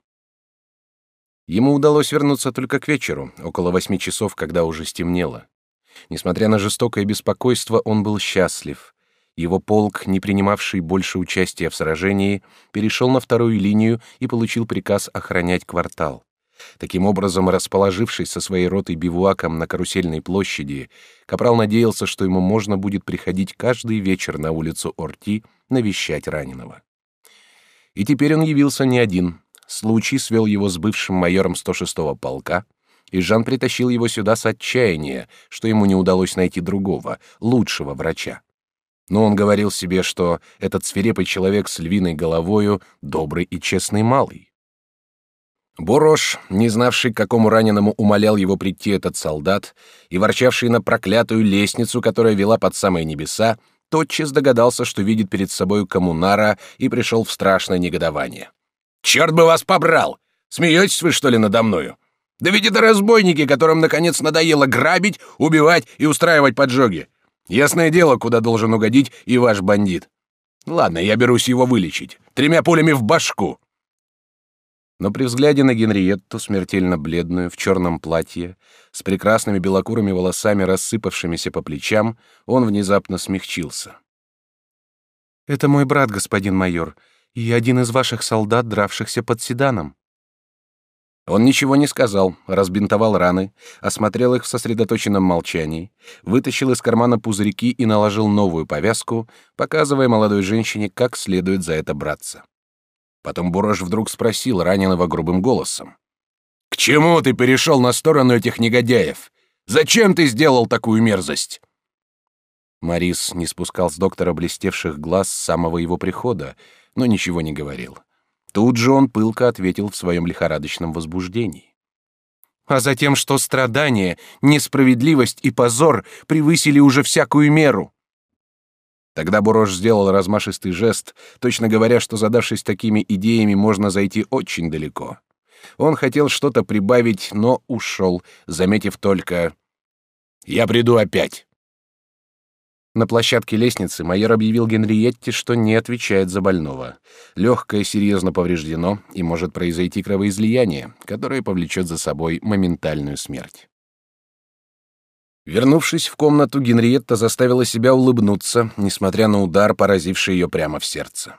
Ему удалось вернуться только к вечеру, около восьми часов, когда уже стемнело. Несмотря на жестокое беспокойство, он был счастлив. Его полк, не принимавший больше участия в сражении, перешел на вторую линию и получил приказ охранять квартал. Таким образом, расположившись со своей ротой бивуаком на карусельной площади, капрал надеялся, что ему можно будет приходить каждый вечер на улицу Орти навещать раненого. И теперь он явился не один. Случай свел его с бывшим майором 106-го полка, и Жан притащил его сюда с отчаяния, что ему не удалось найти другого, лучшего врача. Но он говорил себе, что этот свирепый человек с львиной головою добрый и честный малый. Борош, не знавший, к какому раненому умолял его прийти этот солдат, и ворчавший на проклятую лестницу, которая вела под самые небеса, тотчас догадался, что видит перед собой коммунара и пришел в страшное негодование. «Черт бы вас побрал! Смеетесь вы, что ли, надо мною? Да ведь это разбойники, которым, наконец, надоело грабить, убивать и устраивать поджоги. Ясное дело, куда должен угодить и ваш бандит. Ладно, я берусь его вылечить. Тремя пулями в башку!» Но при взгляде на Генриетту, смертельно бледную, в черном платье, с прекрасными белокурыми волосами, рассыпавшимися по плечам, он внезапно смягчился. «Это мой брат, господин майор, и один из ваших солдат, дравшихся под седаном». Он ничего не сказал, разбинтовал раны, осмотрел их в сосредоточенном молчании, вытащил из кармана пузырьки и наложил новую повязку, показывая молодой женщине, как следует за это браться. Потом Бураж вдруг спросил раненого грубым голосом. «К чему ты перешел на сторону этих негодяев? Зачем ты сделал такую мерзость?» Марис не спускал с доктора блестевших глаз с самого его прихода, но ничего не говорил. Тут же он пылко ответил в своем лихорадочном возбуждении. «А затем, что страдания, несправедливость и позор превысили уже всякую меру. Тогда Бурош сделал размашистый жест, точно говоря, что задавшись такими идеями, можно зайти очень далеко. Он хотел что-то прибавить, но ушел, заметив только «Я приду опять». На площадке лестницы майор объявил Генриетте, что не отвечает за больного. Легкое серьезно повреждено, и может произойти кровоизлияние, которое повлечет за собой моментальную смерть. Вернувшись в комнату, Генриетта заставила себя улыбнуться, несмотря на удар, поразивший ее прямо в сердце.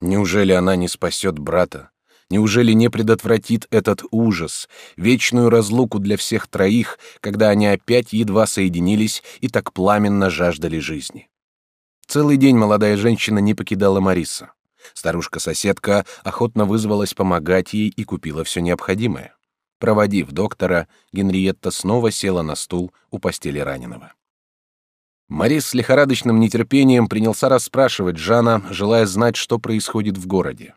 Неужели она не спасет брата? Неужели не предотвратит этот ужас, вечную разлуку для всех троих, когда они опять едва соединились и так пламенно жаждали жизни? Целый день молодая женщина не покидала Мариса. Старушка-соседка охотно вызвалась помогать ей и купила все необходимое. Проводив доктора, Генриетта снова села на стул у постели раненого. Марис с лихорадочным нетерпением принялся расспрашивать Жана, желая знать, что происходит в городе.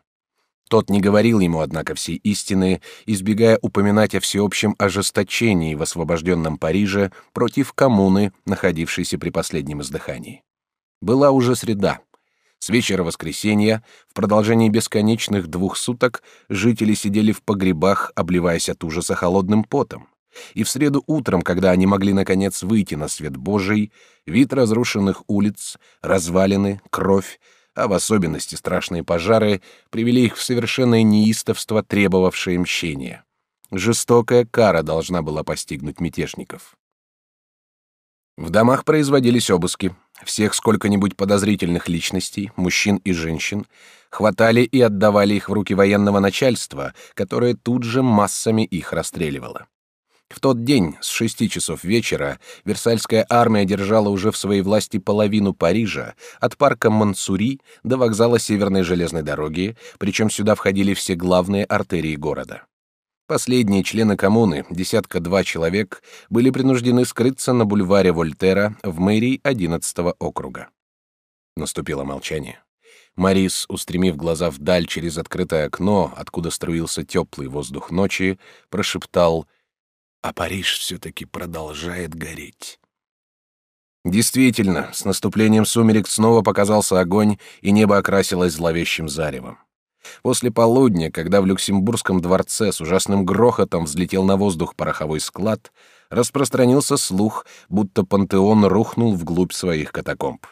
Тот не говорил ему, однако, всей истины, избегая упоминать о всеобщем ожесточении в освобожденном Париже против коммуны, находившейся при последнем издыхании. Была уже среда. С вечера воскресенья в продолжении бесконечных двух суток жители сидели в погребах, обливаясь от ужаса холодным потом. И в среду утром, когда они могли наконец выйти на свет Божий, вид разрушенных улиц, развалины, кровь а в особенности страшные пожары привели их в совершенное неистовство, требовавшее мщения. Жестокая кара должна была постигнуть мятежников. В домах производились обыски. Всех сколько-нибудь подозрительных личностей, мужчин и женщин, хватали и отдавали их в руки военного начальства, которое тут же массами их расстреливало. В тот день с шести часов вечера Версальская армия держала уже в своей власти половину Парижа, от парка Мансури до вокзала Северной железной дороги, причем сюда входили все главные артерии города. Последние члены коммуны, десятка-два человек, были принуждены скрыться на бульваре Вольтера в мэрии 11 округа. Наступило молчание. Марис, устремив глаза вдаль через открытое окно, откуда струился теплый воздух ночи, прошептал «А Париж все-таки продолжает гореть». Действительно, с наступлением сумерек снова показался огонь, и небо окрасилось зловещим заревом. После полудня, когда в Люксембургском дворце с ужасным грохотом взлетел на воздух пороховой склад, распространился слух, будто пантеон рухнул вглубь своих катакомб.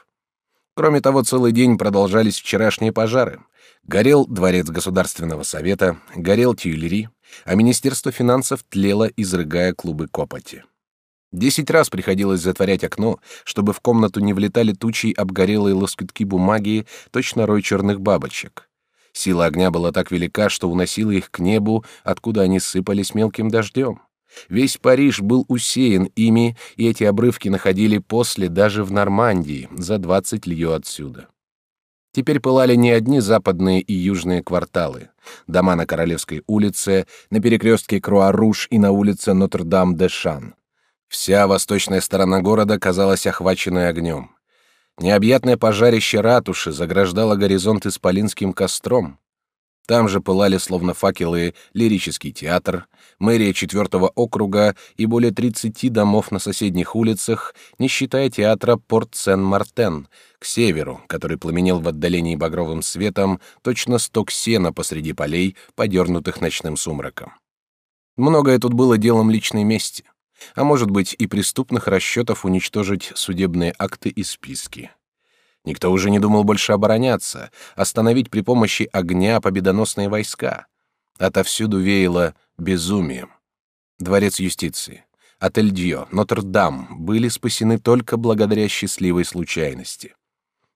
Кроме того, целый день продолжались вчерашние пожары. Горел дворец Государственного совета, горел Тюильри, а Министерство финансов тлело, изрыгая клубы копоти. Десять раз приходилось затворять окно, чтобы в комнату не влетали тучи обгорелые лоскутки бумаги, точно рой черных бабочек. Сила огня была так велика, что уносила их к небу, откуда они сыпались мелким дождем. Весь Париж был усеян ими, и эти обрывки находили после даже в Нормандии, за двадцать льё отсюда. Теперь пылали не одни западные и южные кварталы. Дома на Королевской улице, на перекрестке Круа-Руш и на улице Нотр-Дам-де-Шан. Вся восточная сторона города казалась охваченной огнем. Необъятное пожарище ратуши заграждало горизонт исполинским костром. Там же пылали словно факелы лирический театр, мэрия четвертого округа и более тридцати домов на соседних улицах, не считая театра Порт-Сен-Мартен, к северу, который пламенел в отдалении багровым светом, точно сток сена посреди полей, подернутых ночным сумраком. Многое тут было делом личной мести а может быть и преступных расчетов уничтожить судебные акты и списки. Никто уже не думал больше обороняться, остановить при помощи огня победоносные войска. Отовсюду веяло безумием. Дворец юстиции, отель Дьо, Нотр-Дам были спасены только благодаря счастливой случайности.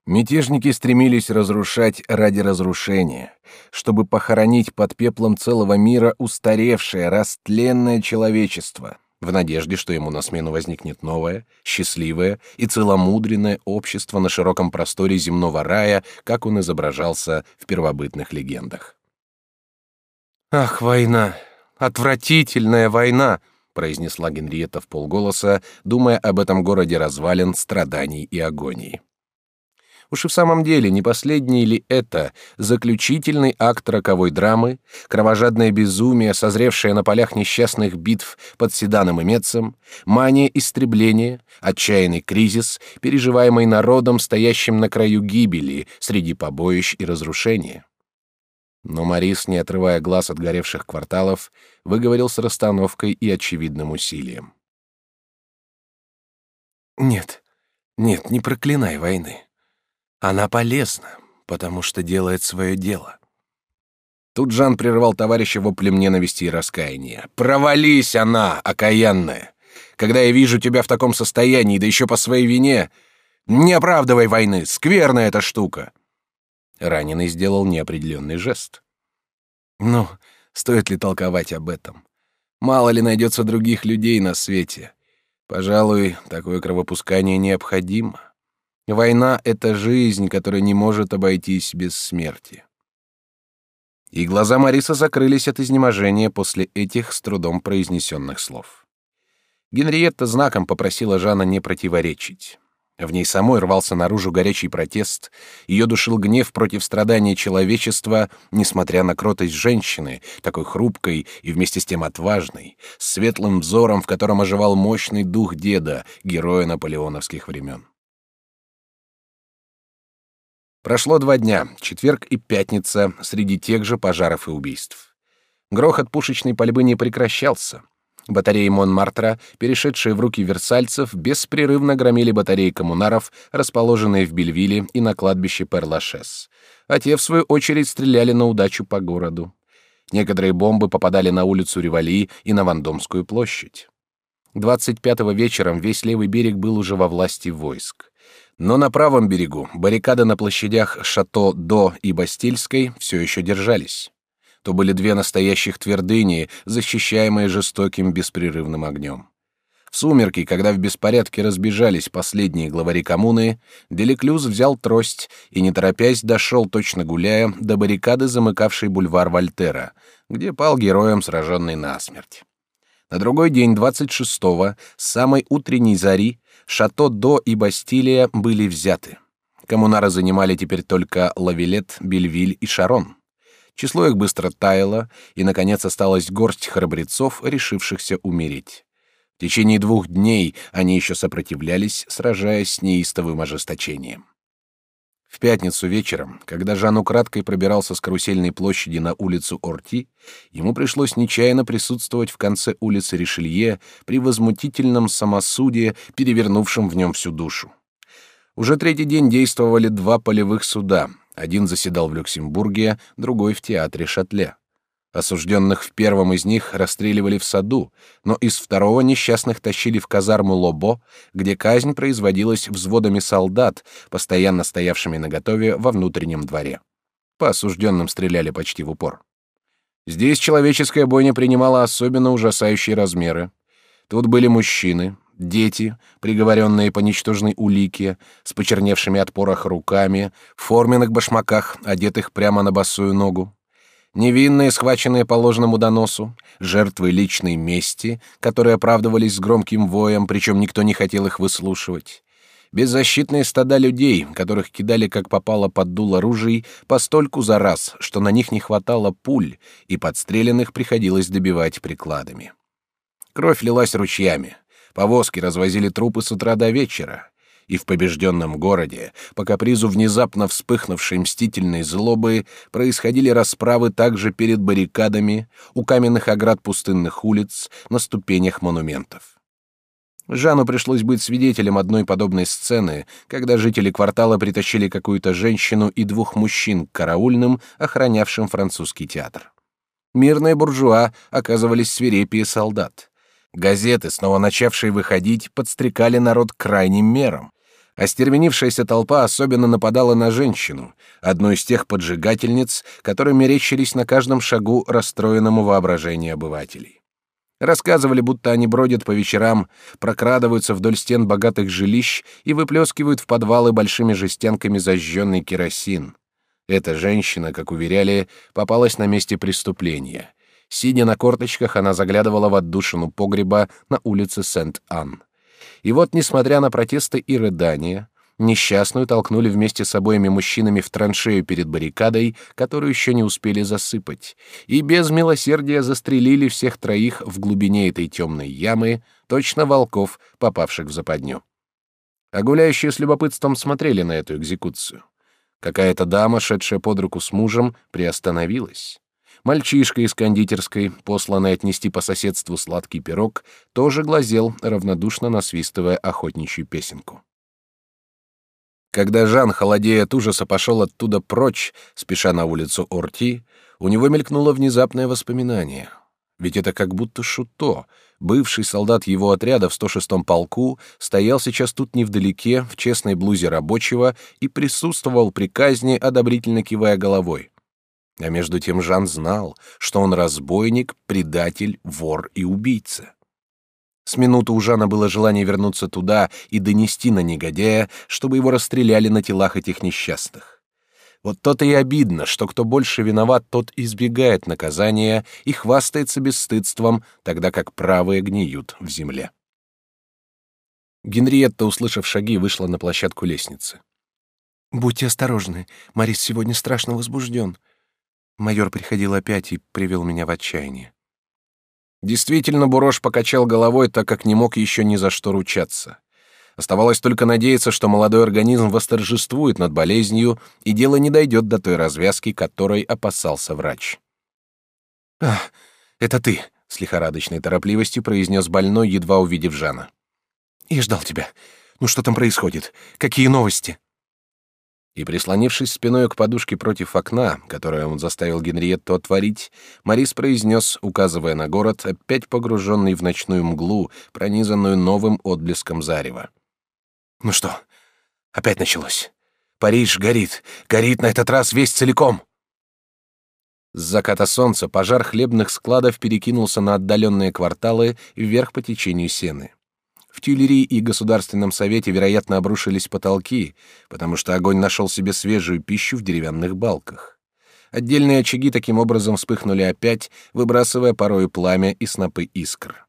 Мятежники стремились разрушать ради разрушения, чтобы похоронить под пеплом целого мира устаревшее, растленное человечество, в надежде, что ему на смену возникнет новое, счастливое и целомудренное общество на широком просторе земного рая, как он изображался в первобытных легендах. «Ах, война! Отвратительная война!» — произнесла Генриетта в полголоса, думая об этом городе развалин, страданий и агонии. Уж и в самом деле, не последний ли это заключительный акт роковой драмы, кровожадное безумие, созревшее на полях несчастных битв под Седаном и Мецем, мания истребления, отчаянный кризис, переживаемый народом, стоящим на краю гибели среди побоищ и разрушения? Но Морис, не отрывая глаз от горевших кварталов, выговорил с расстановкой и очевидным усилием. «Нет, нет, не проклинай войны. Она полезна, потому что делает свое дело. Тут Жан прервал товарища воплем ненависти и раскаяния. «Провались она, окаянная! Когда я вижу тебя в таком состоянии, да еще по своей вине, не оправдывай войны, скверная эта штука!» Раненый сделал неопределенный жест. «Ну, стоит ли толковать об этом? Мало ли найдется других людей на свете. Пожалуй, такое кровопускание необходимо». Война — это жизнь, которая не может обойтись без смерти. И глаза Мариса закрылись от изнеможения после этих с трудом произнесенных слов. Генриетта знаком попросила Жана не противоречить. В ней самой рвался наружу горячий протест, ее душил гнев против страдания человечества, несмотря на кротость женщины, такой хрупкой и вместе с тем отважной, с светлым взором, в котором оживал мощный дух деда, героя наполеоновских времен. Прошло два дня, четверг и пятница, среди тех же пожаров и убийств. Грохот пушечной пальбы не прекращался. Батареи Монмартра, перешедшие в руки версальцев, беспрерывно громили батареи коммунаров, расположенные в Бельвилле и на кладбище Перлашес. А те, в свою очередь, стреляли на удачу по городу. Некоторые бомбы попадали на улицу Ревали и на Вандомскую площадь. 25-го вечером весь левый берег был уже во власти войск. Но на правом берегу баррикады на площадях Шато-До и Бастильской все еще держались то были две настоящих твердыни, защищаемые жестоким беспрерывным огнем. В сумерки, когда в беспорядке разбежались последние главари коммуны, Деликлюз взял трость и, не торопясь, дошел, точно гуляя, до баррикады, замыкавшей бульвар Вольтера, где пал героем, сраженный насмерть. На другой день, 26-го, с самой утренней зари, Шато До и Бастилия были взяты. Коммунары занимали теперь только Лавилет, Бельвиль и Шарон. Число их быстро таяло, и, наконец, осталась горсть храбрецов, решившихся умереть. В течение двух дней они еще сопротивлялись, сражаясь с неистовым ожесточением. В пятницу вечером, когда Жан украдкой пробирался с карусельной площади на улицу Орти, ему пришлось нечаянно присутствовать в конце улицы Ришелье при возмутительном самосудии, перевернувшем в нем всю душу. Уже третий день действовали два полевых суда, один заседал в Люксембурге, другой в театре Шатле. Осужденных в первом из них расстреливали в саду, но из второго несчастных тащили в казарму Лобо, где казнь производилась взводами солдат, постоянно стоявшими наготове во внутреннем дворе. По осужденным стреляли почти в упор. Здесь человеческая бойня принимала особенно ужасающие размеры. Тут были мужчины, дети, приговоренные по ничтожной улике, с почерневшими от пороха руками, в форменных башмаках, одетых прямо на босую ногу. Невинные, схваченные по ложному доносу, жертвы личной мести, которые оправдывались с громким воем, причем никто не хотел их выслушивать. Беззащитные стада людей, которых кидали как попало под дуло ружей, постольку за раз, что на них не хватало пуль, и подстреленных приходилось добивать прикладами. Кровь лилась ручьями. Повозки развозили трупы с утра до вечера. И в побежденном городе, по капризу внезапно вспыхнувшей мстительной злобы, происходили расправы также перед баррикадами, у каменных оград пустынных улиц, на ступенях монументов. Жану пришлось быть свидетелем одной подобной сцены, когда жители квартала притащили какую-то женщину и двух мужчин к караульным, охранявшим французский театр. Мирные буржуа оказывались свирепее солдат. Газеты, снова начавшие выходить, подстрекали народ крайним мерам. Остервенившаяся толпа особенно нападала на женщину, одну из тех поджигательниц, которые мерещились на каждом шагу расстроенному воображению обывателей. Рассказывали, будто они бродят по вечерам, прокрадываются вдоль стен богатых жилищ и выплескивают в подвалы большими жестянками зажженный керосин. Эта женщина, как уверяли, попалась на месте преступления — Сидя на корточках, она заглядывала в отдушину погреба на улице Сент-Ан. И вот, несмотря на протесты и рыдания, несчастную толкнули вместе с обоими мужчинами в траншею перед баррикадой, которую еще не успели засыпать, и без милосердия застрелили всех троих в глубине этой темной ямы, точно волков, попавших в западню. А гуляющие с любопытством смотрели на эту экзекуцию. Какая-то дама, шедшая под руку с мужем, приостановилась. Мальчишка из кондитерской, посланный отнести по соседству сладкий пирог, тоже глазел, равнодушно насвистывая охотничью песенку. Когда Жан, холодея от ужаса, пошел оттуда прочь, спеша на улицу Орти, у него мелькнуло внезапное воспоминание. Ведь это как будто Шуто, бывший солдат его отряда в 106-м полку, стоял сейчас тут невдалеке, в честной блузе рабочего, и присутствовал при казни, одобрительно кивая головой. А между тем Жан знал, что он разбойник, предатель, вор и убийца. С минуты у Жана было желание вернуться туда и донести на негодяя, чтобы его расстреляли на телах этих несчастных. Вот то-то и обидно, что кто больше виноват, тот избегает наказания и хвастается бесстыдством, тогда как правые гниют в земле. Генриетта, услышав шаги, вышла на площадку лестницы. «Будьте осторожны, Марис сегодня страшно возбужден. Майор приходил опять и привел меня в отчаяние. Действительно, Бурош покачал головой, так как не мог еще ни за что ручаться. Оставалось только надеяться, что молодой организм восторжествует над болезнью, и дело не дойдет до той развязки, которой опасался врач. «Ах, это ты!» — с лихорадочной торопливостью произнес больной, едва увидев Жана. «Я ждал тебя. Ну что там происходит? Какие новости?» И, прислонившись спиной к подушке против окна, которое он заставил Генриетту отворить, Морис произнес, указывая на город, опять погруженный в ночную мглу, пронизанную новым отблеском зарева. «Ну что, опять началось? Париж горит, горит на этот раз весь целиком!» С заката солнца пожар хлебных складов перекинулся на отдаленные кварталы вверх по течению Сены. В Тюлери и Государственном совете, вероятно, обрушились потолки, потому что огонь нашел себе свежую пищу в деревянных балках. Отдельные очаги таким образом вспыхнули опять, выбрасывая порою пламя и снопы искр.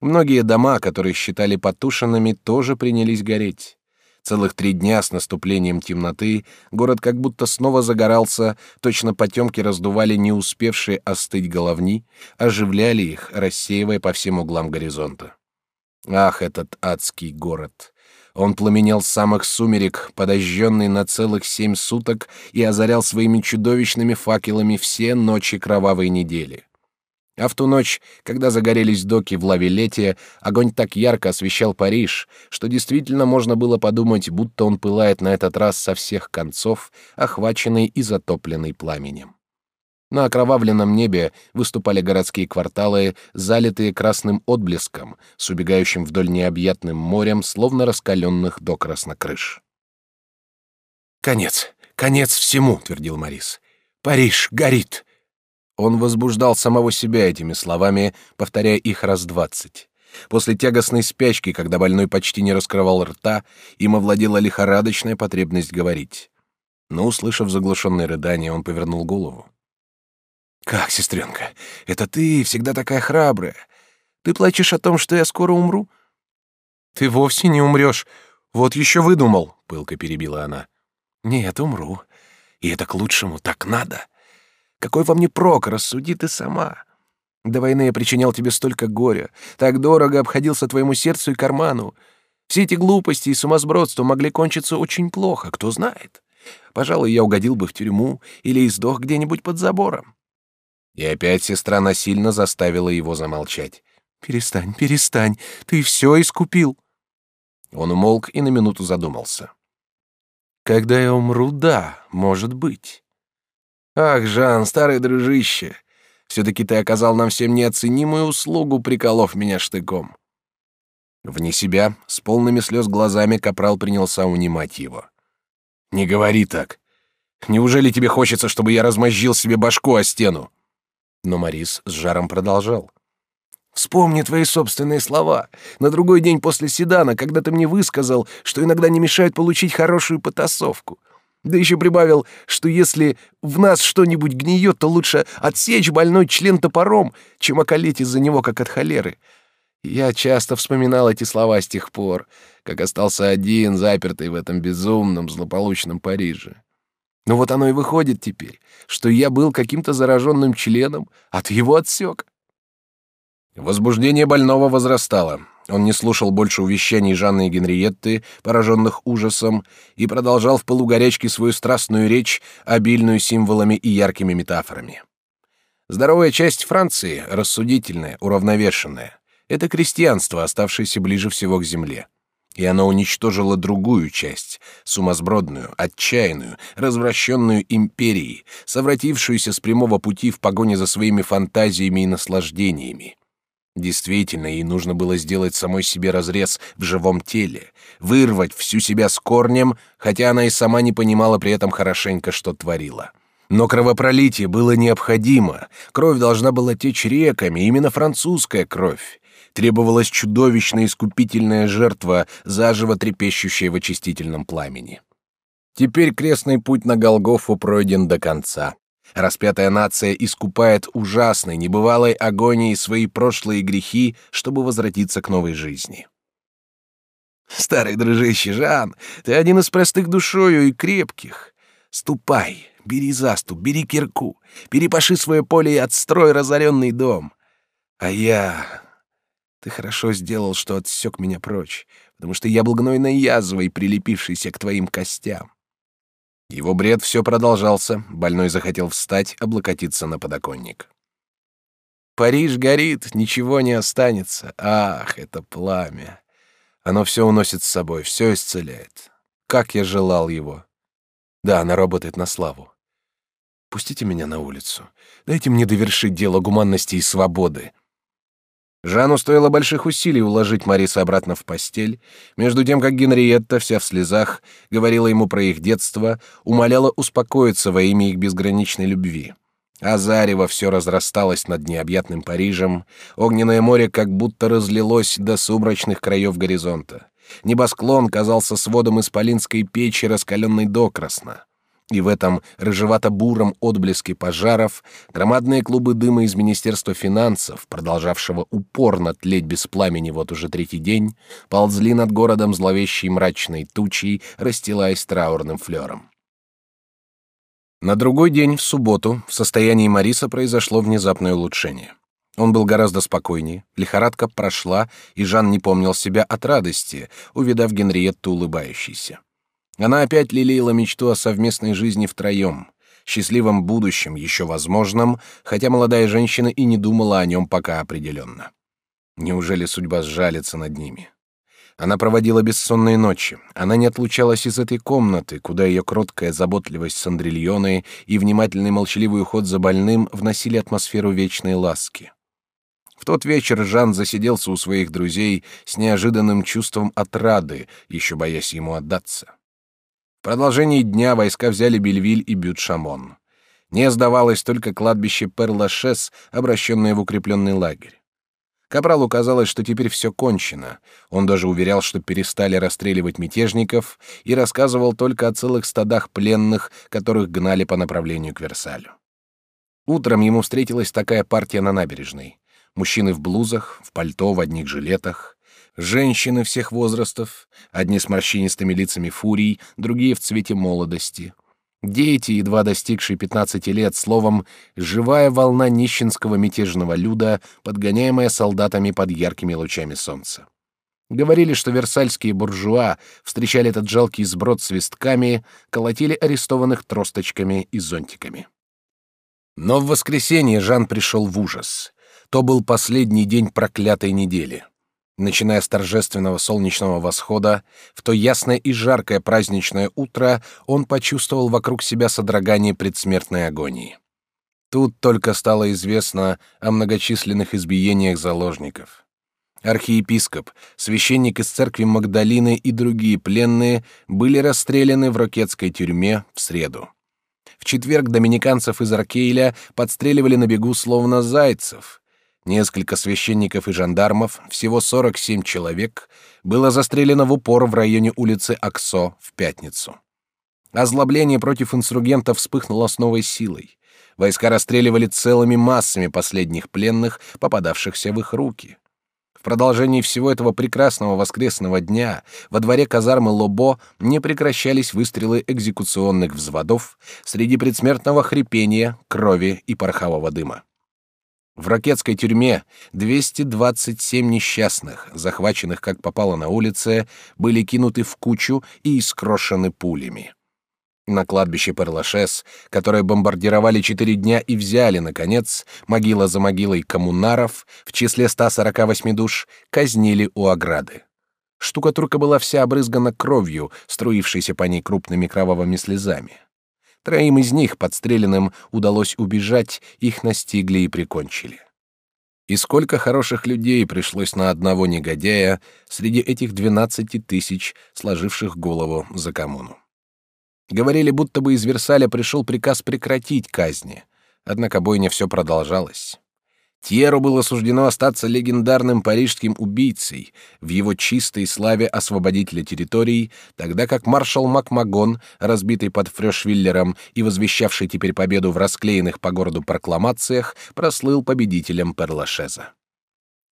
Многие дома, которые считали потушенными, тоже принялись гореть. Целых три дня с наступлением темноты город как будто снова загорался, точно потемки раздували не успевшие остыть головни, оживляли их, рассеивая по всем углам горизонта. Ах, этот адский город! Он пламенел самых сумерек, подожженный на целых семь суток, и озарял своими чудовищными факелами все ночи кровавой недели. А в ту ночь, когда загорелись доки в Лавилете, огонь так ярко освещал Париж, что действительно можно было подумать, будто он пылает на этот раз со всех концов, охваченный и затопленный пламенем. На окровавленном небе выступали городские кварталы, залитые красным отблеском, с убегающим вдоль необъятным морем, словно раскаленных до краснокрыш. «Конец! Конец всему!» — твердил Морис. «Париж горит!» Он возбуждал самого себя этими словами, повторяя их раз двадцать. После тягостной спячки, когда больной почти не раскрывал рта, им овладела лихорадочная потребность говорить. Но, услышав заглушенное рыдание, он повернул голову. «Как, сестренка, это ты всегда такая храбрая. Ты плачешь о том, что я скоро умру?» «Ты вовсе не умрешь. Вот еще выдумал», — пылко перебила она. «Нет, умру. И это к лучшему, так надо. Какой во мне прок, рассуди ты сама. До войны я причинял тебе столько горя, так дорого обходился твоему сердцу и карману. Все эти глупости и сумасбродство могли кончиться очень плохо, кто знает. Пожалуй, я угодил бы в тюрьму или издох где-нибудь под забором. И опять сестра насильно заставила его замолчать. «Перестань, перестань, ты все искупил». Он умолк и на минуту задумался. «Когда я умру, да, может быть». «Ах, Жан, старый дружище, все-таки ты оказал нам всем неоценимую услугу, приколов меня штыком». Вне себя, с полными слез глазами, Капрал принялся унимать его. «Не говори так. Неужели тебе хочется, чтобы я размозжил себе башку о стену?» Но Морис с жаром продолжал. «Вспомни твои собственные слова. На другой день после седана, когда ты мне высказал, что иногда не мешает получить хорошую потасовку. Да еще прибавил, что если в нас что-нибудь гниет, то лучше отсечь больной член топором, чем околеть из-за него, как от холеры. Я часто вспоминал эти слова с тех пор, как остался один, запертый в этом безумном, злополучном Париже. Но вот оно и выходит теперь, что я был каким-то зараженным членом, а ты его отсек. Возбуждение больного возрастало. Он не слушал больше увещаний Жанны и Генриетты, пораженных ужасом, и продолжал в полугорячке свою страстную речь, обильную символами и яркими метафорами. Здоровая часть Франции, рассудительная, уравновешенная, это крестьянство, оставшееся ближе всего к земле и оно уничтожило другую часть, сумасбродную, отчаянную, развращенную империей, совратившуюся с прямого пути в погоне за своими фантазиями и наслаждениями. Действительно, ей нужно было сделать самой себе разрез в живом теле, вырвать всю себя с корнем, хотя она и сама не понимала при этом хорошенько, что творила. Но кровопролитие было необходимо, кровь должна была течь реками, именно французская кровь требовалась чудовищная искупительная жертва, заживо трепещущая в очистительном пламени. Теперь крестный путь на Голгофу пройден до конца. Распятая нация искупает ужасной, небывалой агонией свои прошлые грехи, чтобы возвратиться к новой жизни. Старый дружище Жан, ты один из простых душою и крепких. Ступай, бери заступ, бери кирку, перепаши свое поле и отстрой разоренный дом. А я... Ты хорошо сделал, что отсек меня прочь, потому что я был гнойной язвой, прилепившейся к твоим костям. Его бред все продолжался, больной захотел встать, облокотиться на подоконник. Париж горит, ничего не останется. Ах, это пламя! Оно все уносит с собой, все исцеляет. Как я желал его. Да, она работает на славу. Пустите меня на улицу. Дайте мне довершить дело гуманности и свободы. Жану стоило больших усилий уложить Мариса обратно в постель, между тем как Генриетта, вся в слезах, говорила ему про их детство, умоляла успокоиться во имя их безграничной любви. А зарево все разрасталось над необъятным Парижем, огненное море как будто разлилось до сумрачных краев горизонта. Небосклон казался сводом исполинской печи, раскаленной докрасно и в этом рыжевато-буром отблеске пожаров громадные клубы дыма из Министерства финансов, продолжавшего упорно тлеть без пламени вот уже третий день, ползли над городом зловещей мрачной тучей, расстилаясь траурным флером. На другой день, в субботу, в состоянии Мариса произошло внезапное улучшение. Он был гораздо спокойнее, лихорадка прошла, и Жан не помнил себя от радости, увидав Генриетту улыбающейся. Она опять лелеяла мечту о совместной жизни втроем, счастливом будущем, еще возможном, хотя молодая женщина и не думала о нем пока определенно. Неужели судьба сжалится над ними? Она проводила бессонные ночи. Она не отлучалась из этой комнаты, куда ее кроткая заботливость с Андрильоной и внимательный молчаливый уход за больным вносили атмосферу вечной ласки. В тот вечер Жан засиделся у своих друзей с неожиданным чувством отрады, еще боясь ему отдаться. В продолжении дня войска взяли Бельвиль и Бют-Шамон. Не сдавалось только кладбище Пер-Лашес, обращенное в укрепленный лагерь. Капралу казалось, что теперь все кончено. Он даже уверял, что перестали расстреливать мятежников, и рассказывал только о целых стадах пленных, которых гнали по направлению к Версалю. Утром ему встретилась такая партия на набережной. Мужчины в блузах, в пальто, в одних жилетах женщины всех возрастов, одни с морщинистыми лицами фурий, другие в цвете молодости. Дети, едва достигшие 15 лет, словом, живая волна нищенского мятежного люда, подгоняемая солдатами под яркими лучами солнца. Говорили, что версальские буржуа встречали этот жалкий сброд свистками, колотили арестованных тросточками и зонтиками. Но в воскресенье Жан пришел в ужас. То был последний день проклятой недели. Начиная с торжественного солнечного восхода, в то ясное и жаркое праздничное утро он почувствовал вокруг себя содрогание предсмертной агонии. Тут только стало известно о многочисленных избиениях заложников. Архиепископ, священник из церкви Магдалины и другие пленные были расстреляны в рокетской тюрьме в среду. В четверг доминиканцев из Аркейля подстреливали на бегу словно зайцев — Несколько священников и жандармов, всего 47 человек, было застрелено в упор в районе улицы Аксо в пятницу. Озлобление против инсургентов вспыхнуло с новой силой. Войска расстреливали целыми массами последних пленных, попадавшихся в их руки. В продолжении всего этого прекрасного воскресного дня во дворе казармы Лобо не прекращались выстрелы экзекуционных взводов среди предсмертного хрипения, крови и порохового дыма. В ракетской тюрьме 227 несчастных, захваченных как попало на улице, были кинуты в кучу и искрошены пулями. На кладбище Перлашес, которое бомбардировали четыре дня и взяли, наконец, могила за могилой коммунаров, в числе 148 душ, казнили у ограды. Штукатурка была вся обрызгана кровью, струившейся по ней крупными кровавыми слезами. Троим из них, подстреленным, удалось убежать, их настигли и прикончили. И сколько хороших людей пришлось на одного негодяя среди этих двенадцати тысяч, сложивших голову за коммуну. Говорили, будто бы из Версаля пришел приказ прекратить казни, однако бойня все продолжалась. Тьеру было суждено остаться легендарным парижским убийцей в его чистой славе освободителя территорий, тогда как маршал Макмагон, разбитый под Фрёшвиллером и возвещавший теперь победу в расклеенных по городу прокламациях, прослыл победителем Перлашеза.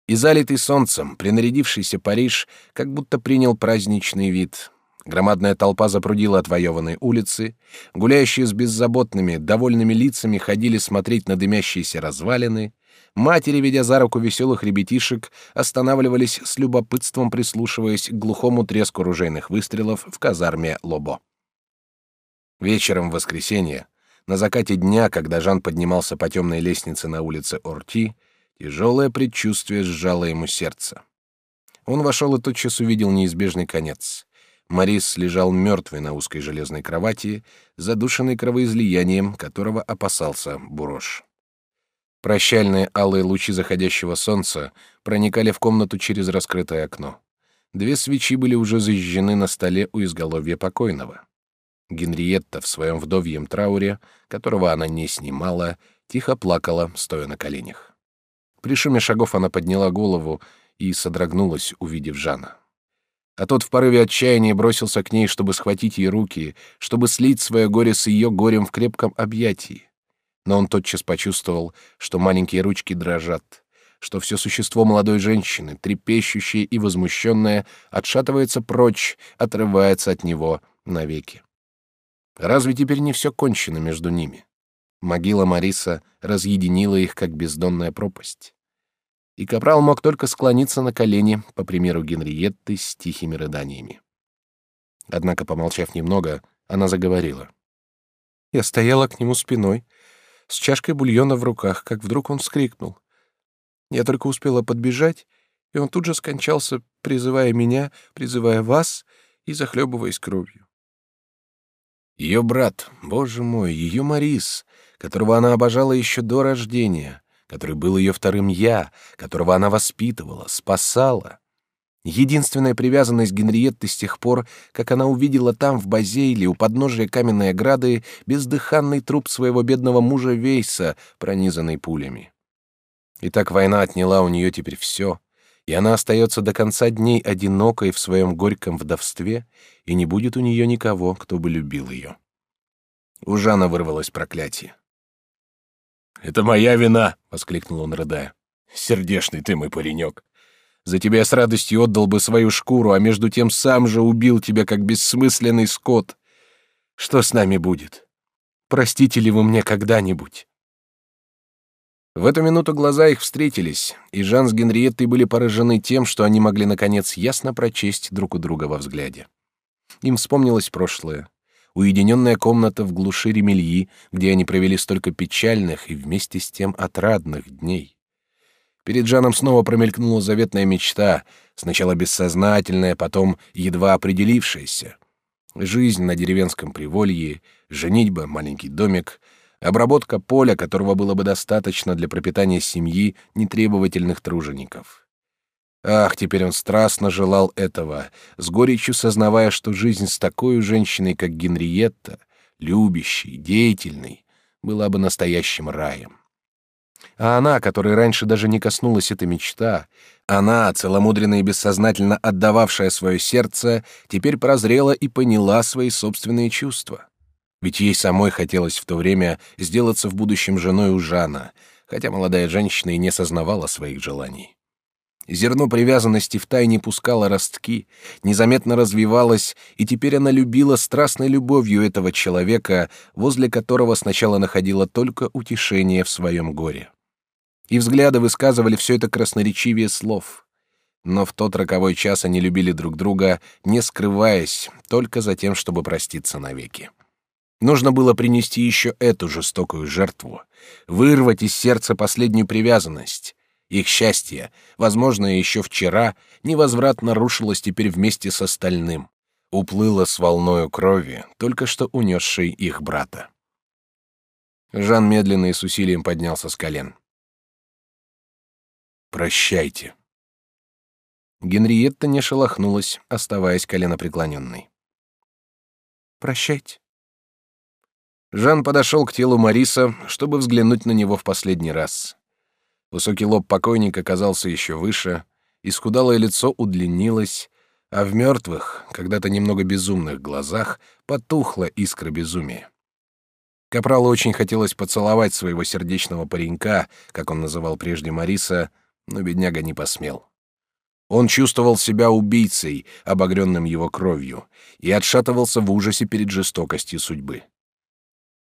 И залитый солнцем, принарядившийся Париж, как будто принял праздничный вид. Громадная толпа запрудила отвоеванные улицы, гуляющие с беззаботными, довольными лицами ходили смотреть на дымящиеся развалины — Матери, ведя за руку веселых ребятишек, останавливались с любопытством, прислушиваясь к глухому треску ружейных выстрелов в казарме Лобо. Вечером в воскресенье, на закате дня, когда Жан поднимался по темной лестнице на улице Орти, Тяжелое предчувствие сжало ему сердце. Он вошел и тотчас увидел неизбежный конец. Морис лежал мертвый на узкой железной кровати, задушенный кровоизлиянием, которого опасался Бурош. Прощальные алые лучи заходящего солнца проникали в комнату через раскрытое окно. Две свечи были уже зажжены на столе у изголовья покойного. Генриетта в своем вдовьем трауре, которого она не снимала, тихо плакала, стоя на коленях. При шуме шагов она подняла голову и содрогнулась, увидев Жана. А тот в порыве отчаяния бросился к ней, чтобы схватить ей руки, чтобы слить свое горе с ее горем в крепком объятии но он тотчас почувствовал, что маленькие ручки дрожат, что все существо молодой женщины, трепещущее и возмущенное, отшатывается прочь, отрывается от него навеки. Разве теперь не все кончено между ними? Могила Мариса разъединила их, как бездонная пропасть. И Капрал мог только склониться на колени, по примеру Генриетты, с тихими рыданиями. Однако, помолчав немного, она заговорила. «Я стояла к нему спиной, с чашкой бульона в руках, как вдруг он вскрикнул. Я только успела подбежать, и он тут же скончался, призывая меня, призывая вас и захлебываясь кровью. Ее брат, боже мой, ее Марис, которого она обожала еще до рождения, который был ее вторым я, которого она воспитывала, спасала. Единственная привязанность Генриетты с тех пор, как она увидела там, в Базейле, у подножия каменной ограды, бездыханный труп своего бедного мужа Вейса, пронизанный пулями. И так война отняла у нее теперь все, и она остается до конца дней одинокой в своем горьком вдовстве, и не будет у нее никого, кто бы любил ее. У Жана вырвалось проклятие. «Это моя вина!» — воскликнул он, рыдая. «Сердешный ты мой паренек! За тебя я с радостью отдал бы свою шкуру, а между тем сам же убил тебя, как бессмысленный скот. Что с нами будет? Простите ли вы мне когда-нибудь?» В эту минуту глаза их встретились, и Жан с Генриеттой были поражены тем, что они могли, наконец, ясно прочесть друг у друга во взгляде. Им вспомнилось прошлое. Уединенная комната в глуши Ремельи, где они провели столько печальных и вместе с тем отрадных дней. Перед Жаном снова промелькнула заветная мечта, сначала бессознательная, потом едва определившаяся. Жизнь на деревенском приволье, женитьба, маленький домик, обработка поля, которого было бы достаточно для пропитания семьи нетребовательных тружеников. Ах, теперь он страстно желал этого, с горечью сознавая, что жизнь с такой женщиной, как Генриетта, любящей, деятельной, была бы настоящим раем. А она, которой раньше даже не коснулась эта мечта, она, целомудренно и бессознательно отдававшая свое сердце, теперь прозрела и поняла свои собственные чувства. Ведь ей самой хотелось в то время сделаться в будущем женой у Жана, хотя молодая женщина и не сознавала своих желаний. Зерно привязанности втайне пускало ростки, незаметно развивалось, и теперь она любила страстной любовью этого человека, возле которого сначала находила только утешение в своем горе и взгляды высказывали все это красноречивее слов. Но в тот роковой час они любили друг друга, не скрываясь, только за тем, чтобы проститься навеки. Нужно было принести еще эту жестокую жертву, вырвать из сердца последнюю привязанность. Их счастье, возможно, еще вчера, невозвратно рушилось теперь вместе с остальным, уплыло с волною крови, только что унесшей их брата. Жан медленно и с усилием поднялся с колен. Прощайте. Генриетта не шелохнулась, оставаясь коленопреклоненной. Прощайте. Жан подошел к телу Мариса, чтобы взглянуть на него в последний раз. Высокий лоб покойника казался еще выше, исхудалое лицо удлинилось, а в мертвых, когда-то немного безумных глазах потухла искра безумия. Капралу очень хотелось поцеловать своего сердечного паренька, как он называл прежде Мариса, но бедняга не посмел. Он чувствовал себя убийцей, обогренным его кровью, и отшатывался в ужасе перед жестокостью судьбы.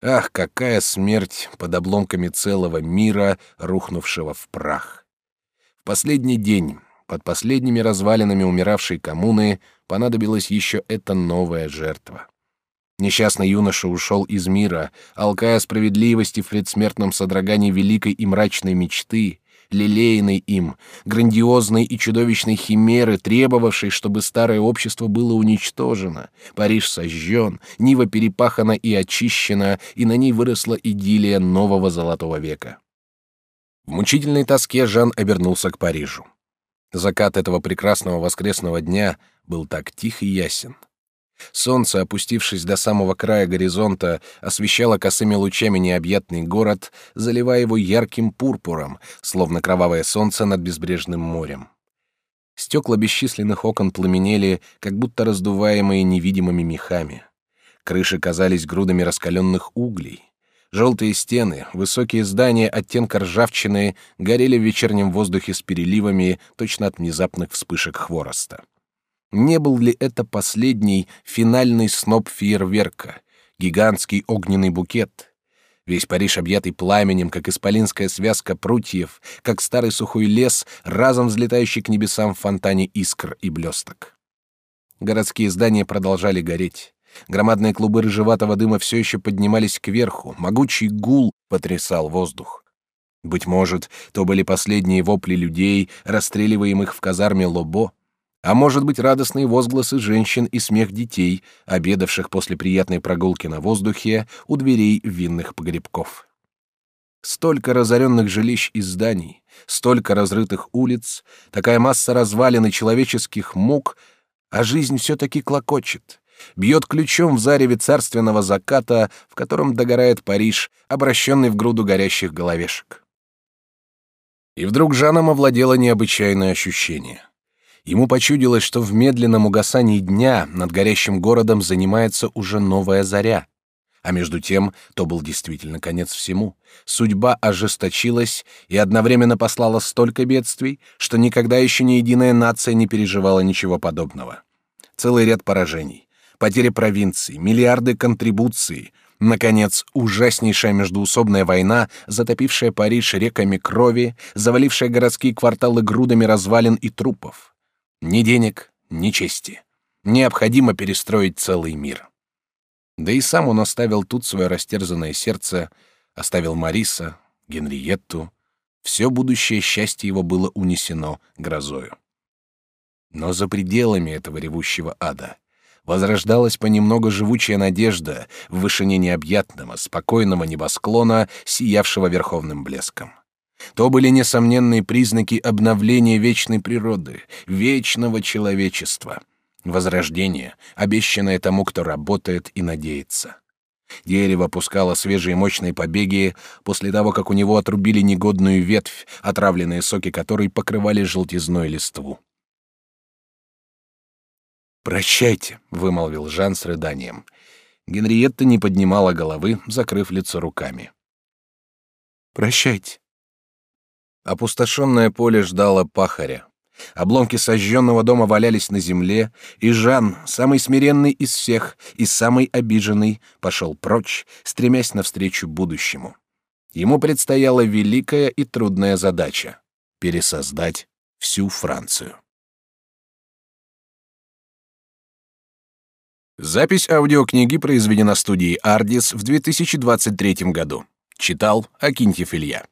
Ах, какая смерть под обломками целого мира, рухнувшего в прах! В последний день, под последними развалинами умиравшей коммуны, понадобилась еще эта новая жертва. Несчастный юноша ушел из мира, алкая справедливости в предсмертном содрогании великой и мрачной мечты, лелеянной им, грандиозной и чудовищной химеры, требовавшей, чтобы старое общество было уничтожено, Париж сожжен, Нива перепахана и очищена, и на ней выросла идиллия нового золотого века. В мучительной тоске Жан обернулся к Парижу. Закат этого прекрасного воскресного дня был так тих и ясен. Солнце, опустившись до самого края горизонта, освещало косыми лучами необъятный город, заливая его ярким пурпуром, словно кровавое солнце над безбрежным морем. Стекла бесчисленных окон пламенели, как будто раздуваемые невидимыми мехами. Крыши казались грудами раскаленных углей. Желтые стены, высокие здания оттенка ржавчины горели в вечернем воздухе с переливами, точно от внезапных вспышек хвороста. Не был ли это последний, финальный сноп фейерверка, гигантский огненный букет? Весь Париж, объятый пламенем, как исполинская связка прутьев, как старый сухой лес, разом взлетающий к небесам в фонтане искр и блесток. Городские здания продолжали гореть. Громадные клубы рыжеватого дыма все еще поднимались кверху, могучий гул потрясал воздух. Быть может, то были последние вопли людей, расстреливаемых в казарме Лобо, а может быть, радостные возгласы женщин и смех детей, обедавших после приятной прогулки на воздухе у дверей винных погребков. Столько разоренных жилищ и зданий, столько разрытых улиц, такая масса развалин и человеческих мук, а жизнь все-таки клокочет бьет ключом в зареве царственного заката, в котором догорает Париж, обращенный в груду горящих головешек. И вдруг Жаном овладело необычайное ощущение. Ему почудилось, что в медленном угасании дня над горящим городом занимается уже новая заря. А между тем, то был действительно конец всему. Судьба ожесточилась и одновременно послала столько бедствий, что никогда еще ни единая нация не переживала ничего подобного. Целый ряд поражений, потери провинций, миллиарды контрибуций, наконец, ужаснейшая междуусобная война, затопившая Париж реками крови, завалившая городские кварталы грудами развалин и трупов. Ни денег, ни чести. Необходимо перестроить целый мир. Да и сам он оставил тут свое растерзанное сердце, оставил Мариса, Генриетту. Все будущее счастье его было унесено грозою. Но за пределами этого ревущего ада возрождалась понемногу живучая надежда в вышине необъятного, спокойного небосклона, сиявшего верховным блеском. То были несомненные признаки обновления вечной природы, вечного человечества, возрождение, обещанное тому, кто работает и надеется. Дерево пускало свежие мощные побеги после того, как у него отрубили негодную ветвь, отравленные соки которой покрывали желтизной листву. «Прощайте», — вымолвил Жан с рыданием. Генриетта не поднимала головы, закрыв лицо руками. «Прощайте». Опустошенное поле ждало пахаря. Обломки сожженного дома валялись на земле, и Жан, самый смиренный из всех и самый обиженный, пошел прочь, стремясь навстречу будущему. Ему предстояла великая и трудная задача — пересоздать всю Францию. Запись аудиокниги произведена студией Ardis в 2023 году. Читал Акинтьев Илья.